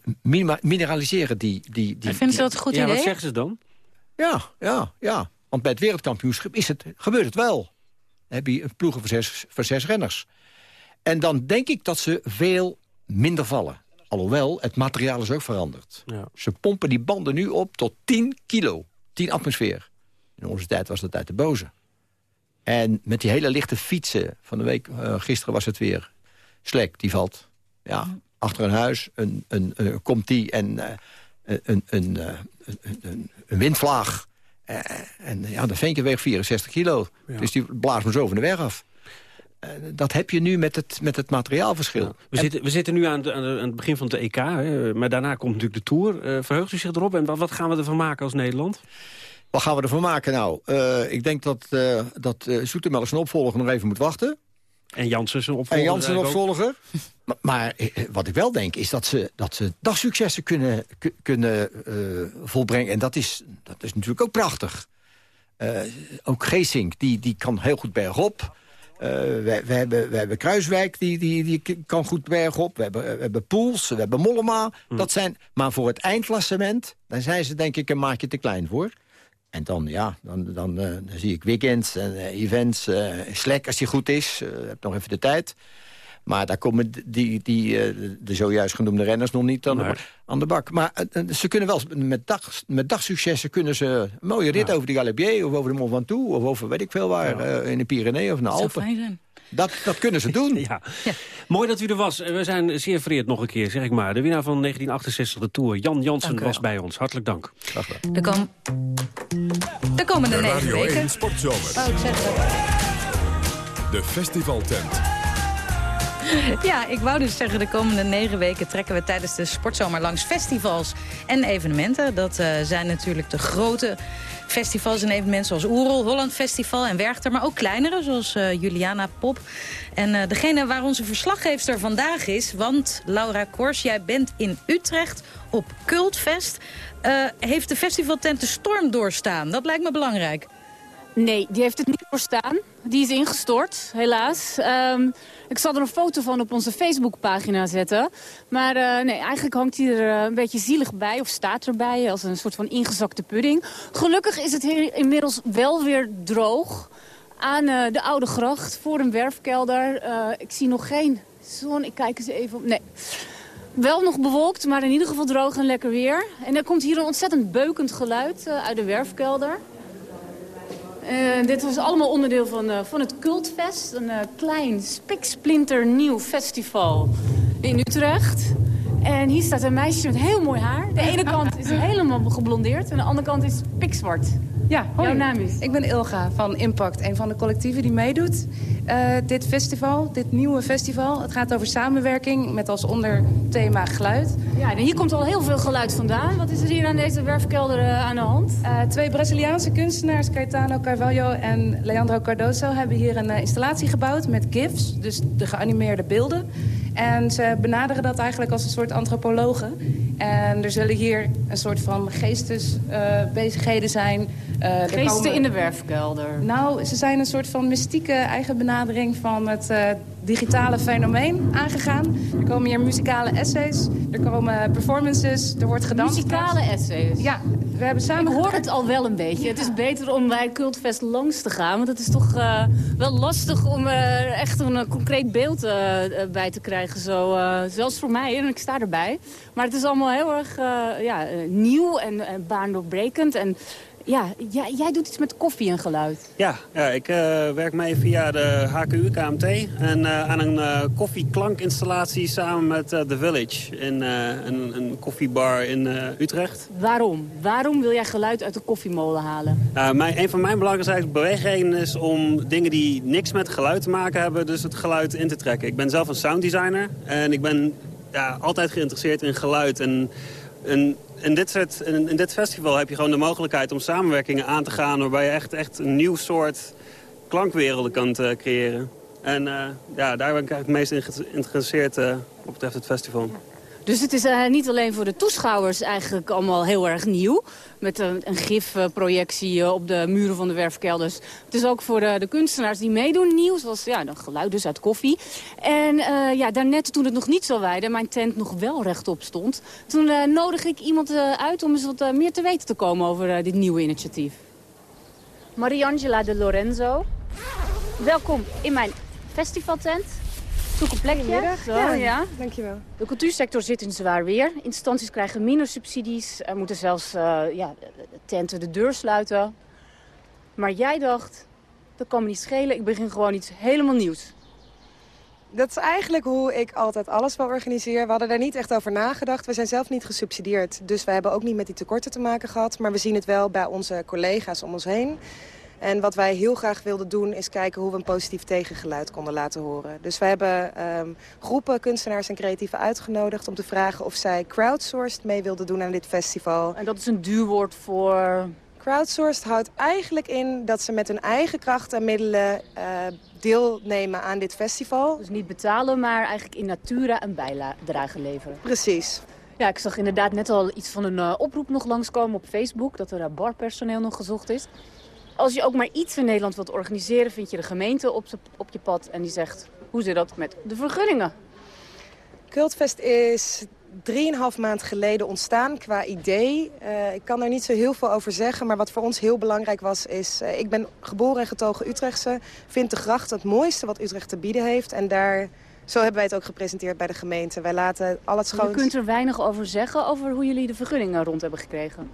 mineraliseren die... die, die Vinden ze dat een goed ja, idee? wat zeggen ze dan? Ja, ja, ja. Want bij het wereldkampioenschap is het, gebeurt het wel. Dan heb je ploegen voor zes, voor zes renners. En dan denk ik dat ze veel minder vallen. Alhoewel, het materiaal is ook veranderd. Ja. Ze pompen die banden nu op tot 10 kilo. 10 atmosfeer. In onze tijd was dat uit de boze. En met die hele lichte fietsen van de week... Uh, gisteren was het weer Slek, die valt. Ja, ja. achter een huis een, een, een, komt die en uh, een, een, een, een, windvlaag. Eh, en ja, dat ventje weegt 64 kilo. Dus die blaast me zo van de weg af. Eh, dat heb je nu met het, met het materiaalverschil. We, zitten, we zitten nu aan, de- aan, het begin van de EK, hè, maar daarna komt natuurlijk de Tour. Eh, verheugt u zich erop en wat, wat gaan we ervan maken als Nederland? Wat gaan we ervan maken nou? Eh, ik denk dat, eh dat Zoetemelk zijn opvolger nog even moet wachten. En Jansen zijn opvolger. En ook. opvolger. Maar, maar wat ik wel denk is dat ze, dat ze dagsuccessen kunnen, ku- kunnen volbrengen. En dat is, dat is natuurlijk ook prachtig. Ook Geesink, die, die kan heel goed bergop. Eh we, we, hebben, we hebben Kruiswijk, die, die, die kan goed bergop. We hebben, we hebben Poels, we hebben Mollema. Dat zijn, maar voor het eindklassement, daar zijn ze denk ik een maatje te klein voor. En dan, ja, dan, dan, eh, dan zie ik weekends en eh, events. eh Slek, als die goed is. eh heb nog even de tijd. Maar daar komen die, die, eh, de zojuist genoemde renners nog niet aan, de, aan de bak. Maar eh, eh, ze kunnen wel met, dag, met dagsuccessen kunnen ze een mooie rit over de Galibier... of over de Mont Ventoux of over weet ik veel waar... eh, in de Pyreneeën of zou Alpen. fijn zijn. Dat, dat kunnen ze doen. Ja. Mooi dat u er was. We zijn zeer vereerd nog een keer, zeg ik maar. De winnaar van 1968 de Tour, Jan Jansen, was bij ons. Hartelijk dank. De, kom... de komende De negen Radio weken... 1 Sportzomer. Oh, ik zeg het. De festivaltent. Ja, ik wou dus zeggen, de komende negen weken trekken we tijdens de sportzomer langs festivals en evenementen. Dat eh, zijn natuurlijk de grote festivals en evenementen zoals Oerol, Holland Festival en Werchter. Maar ook kleinere, zoals eh, Juliana Pop. En eh, degene waar onze verslaggeefster vandaag is, want Laura Kors, jij bent in Utrecht op Cultfest. Heeft de festivaltent de storm doorstaan? Dat lijkt me belangrijk. Nee, die heeft het niet doorstaan. Die is ingestort, helaas. Ehm, ik zal er een foto van op onze Facebookpagina zetten. Maar eh, nee, eigenlijk hangt hij er eh, een beetje zielig bij, of staat erbij, als een soort van ingezakte pudding. Gelukkig is het hier inmiddels wel weer droog. Aan eh, de Oude Gracht, voor een werfkelder. Ik zie nog geen zon, ik kijk eens even op. Nee. Wel nog bewolkt, maar in ieder geval droog en lekker weer. En er komt hier een ontzettend beukend geluid uit de werfkelder. Eh, dit was allemaal onderdeel van, eh, van het Cultfest. Een eh, klein, spiksplinternieuw festival in Utrecht. En hier staat een meisje met heel mooi haar. De ene kant is helemaal geblondeerd en de andere kant is pikzwart. Ja, hoi. Jouw naam is? Ik ben Ilga van Impact, een van de collectieven die meedoet. Eh, dit festival, dit nieuwe festival. Het gaat over samenwerking met als onderthema geluid. Ja, en hier komt al heel veel geluid vandaan. Wat is er hier aan deze werfkelder eh, aan de hand? Eh, twee Braziliaanse kunstenaars, Caetano Carvalho en Leandro Cardoso... hebben hier een installatie gebouwd met GIFs, dus de geanimeerde beelden. En ze benaderen dat eigenlijk als een soort antropologen. En er zullen hier een soort van geestesbezigheden zijn. Eh, Geesten komen- in de werfkelder. Nou, ze zijn een soort van mystieke eigen benadering van het eh, digitale fenomeen aangegaan. Er komen hier muzikale essays, er komen performances, er wordt gedanst. Muzikale essays? Ja, we hebben samen... Ik hoor het al wel een beetje. Het is beter om bij Cultfest langs te gaan. Want het is toch eh, wel lastig om eh, echt een, eh, concreet beeld bij te krijgen. Zo, zelfs voor mij, en ik sta erbij. Maar het is allemaal heel erg ja, nieuw en, en baandoorbrekend. En ja, jij, jij doet iets met koffie en geluid. Ja, ja ik eh, werk mee via de HKU KMT en eh, aan een eh, koffieklankinstallatie samen met The Village in een, een koffiebar in Utrecht. Waarom? Waarom wil jij geluid uit de koffiemolen halen? Uh, mijn, een van mijn belangrijkste beweegredenen is om dingen die niks met geluid te maken hebben, dus het geluid in te trekken. Ik ben zelf een sounddesigner en ik ben ja, altijd geïnteresseerd in geluid. En, in, dit dit festival heb je gewoon de mogelijkheid om samenwerkingen aan te gaan... waarbij je echt, echt een nieuw soort klankwerelden kan eh, creëren. En uh, ja, daar ben ik het meest geïnteresseerd uh, op betreft het festival. Dus het is uh, niet alleen voor de toeschouwers eigenlijk allemaal heel erg nieuw. Met een, een gifprojectie op de muren van de werfkelders. Het is ook voor de, de kunstenaars die meedoen nieuw. Zoals ja, de geluid dus uit koffie. En uh, ja, daarnet toen het nog niet zo wijde, mijn tent nog wel rechtop stond. Toen nodig ik iemand uit om eens wat meer te weten te komen over dit nieuwe initiatief. Mariangela de Lorenzo. Welkom in mijn festivaltent. Zoek een plekje. Zo, ja, ja. dankjewel. De cultuursector zit in zwaar weer. Instanties krijgen minder subsidies. Er moeten zelfs uh, ja, tenten de deur sluiten. Maar jij dacht, dat kan me niet schelen. Ik begin gewoon iets helemaal nieuws. Dat is eigenlijk hoe ik altijd alles wil organiseren. We hadden daar niet echt over nagedacht. We zijn zelf niet gesubsidieerd. Dus we hebben ook niet met die tekorten te maken gehad. Maar we zien het wel bij onze collega's om ons heen. En wat wij heel graag wilden doen is kijken hoe we een positief tegengeluid konden laten horen. Dus we hebben ehm, groepen kunstenaars en creatieven uitgenodigd om te vragen of zij crowdsourced mee wilden doen aan dit festival. En dat is een duurwoord voor... Crowdsourced houdt eigenlijk in dat ze met hun eigen krachten en middelen eh, deelnemen aan dit festival. Dus niet betalen, maar eigenlijk in natura een bijdrage leveren. Precies. Ja, ik zag inderdaad net al iets van een eh, oproep nog langskomen op Facebook... dat er uh, barpersoneel nog gezocht is. Als je ook maar iets in Nederland wilt organiseren... vind je de gemeente op, op je pad en die zegt... hoe zit dat met de vergunningen? Cultfest is drieënhalf maand geleden ontstaan qua idee. Uh, ik kan er niet zo heel veel over zeggen, maar wat voor ons heel belangrijk was is... Uh, ik ben geboren en getogen Utrechtse, vind de gracht het mooiste wat Utrecht te bieden heeft. En daar, zo hebben wij het ook gepresenteerd bij de gemeente. Wij laten al het schoon... Je kunt er weinig over zeggen, over hoe jullie de vergunningen rond hebben gekregen.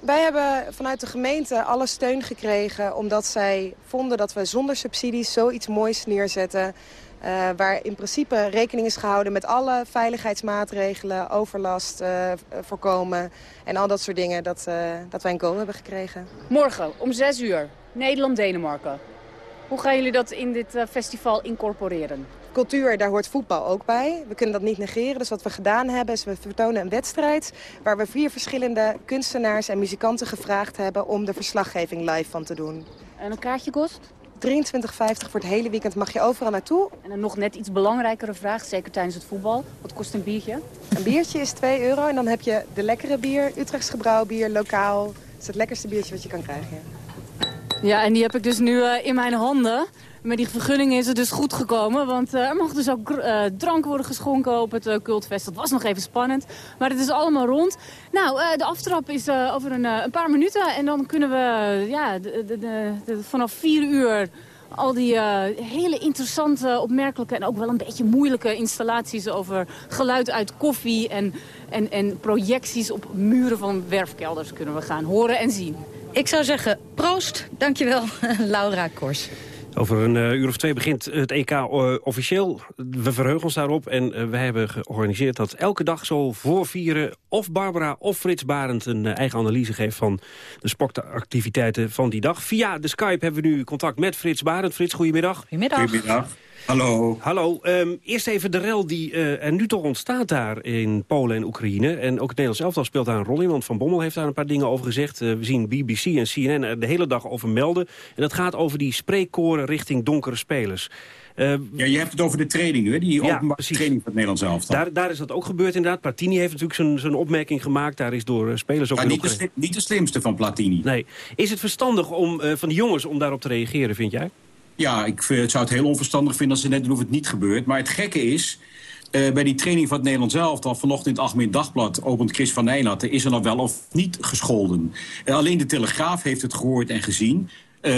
Wij hebben vanuit de gemeente alle steun gekregen... omdat zij vonden dat we zonder subsidies zoiets moois neerzetten... Uh, waar in principe rekening is gehouden met alle veiligheidsmaatregelen, overlast uh, voorkomen en al dat soort dingen, dat, uh, dat wij een go hebben gekregen. Morgen om 6 uur, Nederland-Denemarken. Hoe gaan jullie dat in dit festival incorporeren? Cultuur, daar hoort voetbal ook bij. We kunnen dat niet negeren. Dus wat we gedaan hebben, is we vertonen een wedstrijd... waar we vier verschillende kunstenaars en muzikanten gevraagd hebben... om de verslaggeving live van te doen. En een kaartje kost? 23,50 voor het hele weekend mag je overal naartoe. En een nog net iets belangrijkere vraag, zeker tijdens het voetbal. Wat kost een biertje? Een biertje is 2 euro en dan heb je de lekkere bier, Utrechts gebrouwbier, lokaal. Dat is het lekkerste biertje wat je kan krijgen. Ja, ja en die heb ik dus nu uh, in mijn handen. Met die vergunning is het dus goed gekomen. Want uh, er mag dus ook uh, drank worden geschonken op het cultfest. Dat was nog even spannend. Maar het is allemaal rond. Nou, de aftrap is over een, een, paar minuten. En dan kunnen we ja, de, de, vanaf vier uur al die hele interessante, opmerkelijke... en ook wel een beetje moeilijke installaties over geluid uit koffie... en, en, en projecties op muren van werfkelders kunnen we gaan horen en zien. Ik zou zeggen, proost. Dankjewel, Laura Kors. Over een uh, uur of twee begint het EK uh, officieel. We verheugen ons daarop en uh, wij hebben georganiseerd dat elke dag zo voor vieren... of Barbara of Frits Barend een eigen analyse geeft van de sportactiviteiten van die dag. Via de Skype hebben we nu contact met Frits Barend. Frits, goedemiddag. Goedemiddag. Goedemiddag. Hallo. Hallo. Um, eerst even de rel die uh, er nu toch ontstaat daar in Polen en Oekraïne. En ook het Nederlands elftal speelt daar een rol in. Want Van Bommel heeft daar een paar dingen over gezegd. Uh, we zien BBC en CNN er de hele dag over melden. En dat gaat over die spreekkoren richting donkere spelers. Uh, ja, je hebt het over de training, hè? die ja, openbare training van het Nederlands elftal. Daar, daar is dat ook gebeurd inderdaad. Platini heeft natuurlijk zijn opmerking gemaakt. Daar is door spelers ook... Maar niet de, slim, niet de slimste van Platini. Nee. Is het verstandig om, van de jongens om daarop te reageren, vind jij? Ja, ik zou het heel onverstandig vinden als ze net doen of het niet gebeurt. Maar het gekke is, uh, bij die training van het Nederlands elftal... vanochtend in het Algemeen Dagblad opent Chris van Nijnatten... is er nog wel of niet gescholden. Uh, alleen de Telegraaf heeft het gehoord en gezien. Uh,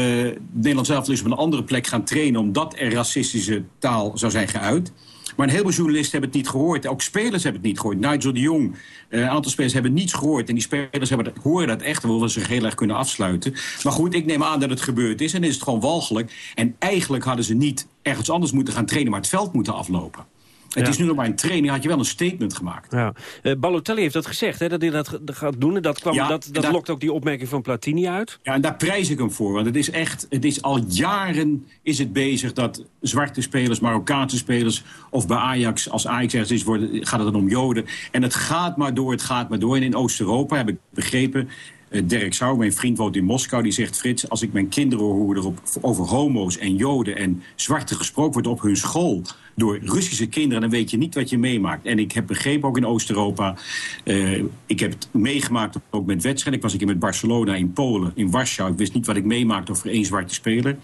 Nederlands elftal is op een andere plek gaan trainen... omdat er racistische taal zou zijn geuit. Maar een heleboel journalisten hebben het niet gehoord. Ook spelers hebben het niet gehoord. Nigel de Jong, een aantal spelers hebben niets gehoord. En die spelers hebben, horen dat echt, wilden zich heel erg kunnen afsluiten. Maar goed, ik neem aan dat het gebeurd is. En is het gewoon walgelijk. En eigenlijk hadden ze niet ergens anders moeten gaan trainen... maar het veld moeten aflopen. Het Ja. is nu nog maar een training, had je wel een statement gemaakt. Ja. Uh, Balotelli heeft dat gezegd, hè, dat hij dat gaat doen. En dat, kwam, Ja, dat, dat daar- lokt ook die opmerking van Platini uit. Ja, en daar prijs ik hem voor. Want het is echt, het is al jaren is het bezig dat zwarte spelers, Marokkaanse spelers... of bij Ajax, als Ajax ergens is, worden, gaat het dan om Joden. En het gaat maar door, het gaat maar door. En in Oost-Europa heb ik begrepen... eh, Dirk Sauer, mijn vriend, woont in Moskou. Die zegt, Frits, als ik mijn kinderen hoor hoe er op, over homo's en joden en zwarte gesproken wordt op hun school... door Russische kinderen, dan weet je niet wat je meemaakt. En ik heb begrepen, ook in Oost-Europa... eh, ik heb het meegemaakt ook met wedstrijden. Ik was een keer met Barcelona in Polen, in Warschau. Ik wist niet wat ik meemaakte over één zwarte speler.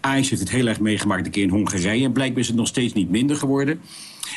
Ajax heeft het heel erg meegemaakt een keer in Hongarije. En blijkbaar is het nog steeds niet minder geworden.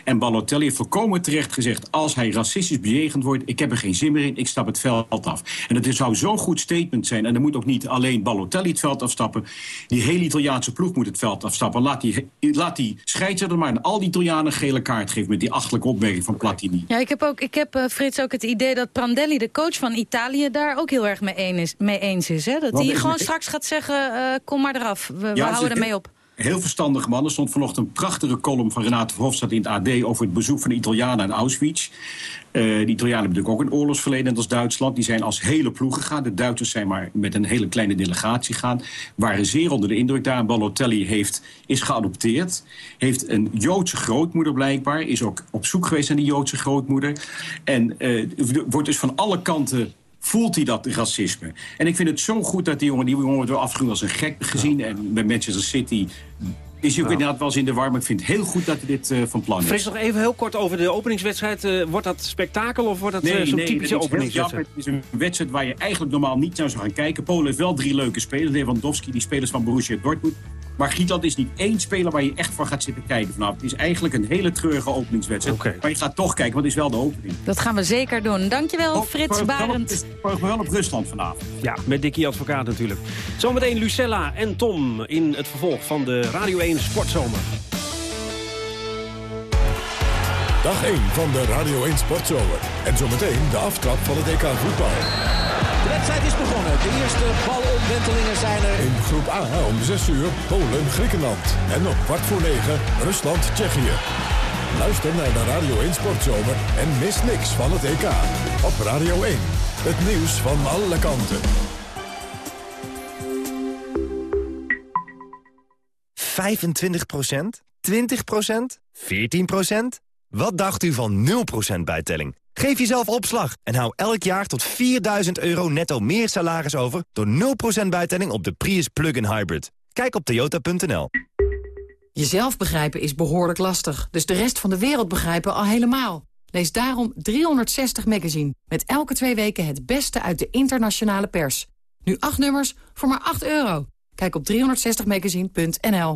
En Balotelli heeft volkomen terecht gezegd... als hij racistisch bejegend wordt, ik heb er geen zin meer in, ik stap het veld af. En het zou zo'n goed statement zijn. En dan moet ook niet alleen Balotelli het veld afstappen. Die hele Italiaanse ploeg moet het veld afstappen. Laat die, laat die scheidsrechter maar aan al die Italianen gele kaart geven... met die achtelijke opmerking van Platini. Ja, ik heb, ook, ik heb eh, Frits ook het idee dat Prandelli, de coach van Italië... daar ook heel erg mee, een is, mee eens is. Hè? Dat hij gewoon straks gaat zeggen, eh, kom maar eraf. We, we houden ermee op. heel verstandige man. Er stond vanochtend een prachtige column van Renate Verhofstadt in het AD... over het bezoek van de Italianen aan Auschwitz. Uh, de Italianen hebben natuurlijk ook een oorlogsverleden, als Duitsland. Die zijn als hele ploeg gegaan. De Duitsers zijn maar met een hele kleine delegatie gegaan. Waren zeer onder de indruk daar. Balotelli heeft, is geadopteerd. Heeft een Joodse grootmoeder blijkbaar. Is ook op zoek geweest naar die Joodse grootmoeder. En uh, wordt dus van alle kanten voelt hij dat racisme. En ik vind het zo goed dat die jongen... die jongen wordt afgegroeid als een gek gezien. En bij Manchester City is hij ook inderdaad wel eens in de war. Maar ik vind het heel goed dat hij dit uh, van plan is. Fris, nog even heel kort over de openingswedstrijd. Uh, wordt dat spektakel of wordt dat nee, uh, zo'n nee, typische openingswedstrijd? Het is een wedstrijd waar je eigenlijk normaal niet naar zou gaan kijken. Polen heeft wel drie leuke spelers. Lewandowski, die spelers van Borussia Dortmund. Maar Griekenland is niet één speler waar je echt voor gaat zitten kijken vanavond. Het is eigenlijk een hele treurige openingswedstrijd. Okay. Maar je gaat toch kijken, want het is wel de opening. Dat gaan we zeker doen. Dankjewel, Oh, Frits Barend. Me wel op Rusland vanavond. Ja, met Dickie Advocaat natuurlijk. Zometeen Lucella en Tom in het vervolg van de Radio 1 Sportzomer. Dag 1 van de Radio 1 Sportzomer. En zometeen de aftrap van het EK voetbal. De wedstrijd is begonnen. De eerste balomwentelingen zijn er. In groep A om 6 uur Polen-Griekenland. En om kwart voor 9 Rusland-Tsjechië. Luister naar de Radio 1 Sportzomer en mis niks van het EK. Op Radio 1. Het nieuws van alle kanten. 25% 20% 14% Wat dacht u van 0% bijtelling? Geef jezelf opslag en hou elk jaar tot 4000 euro netto meer salaris over... door 0% bijtelling op de Prius Plug-in Hybrid. Kijk op toyota.nl. Jezelf begrijpen is behoorlijk lastig, dus de rest van de wereld begrijpen al helemaal. Lees daarom 360 Magazine, met elke twee weken het beste uit de internationale pers. Nu acht nummers voor maar 8 euro. Kijk op 360magazine.nl.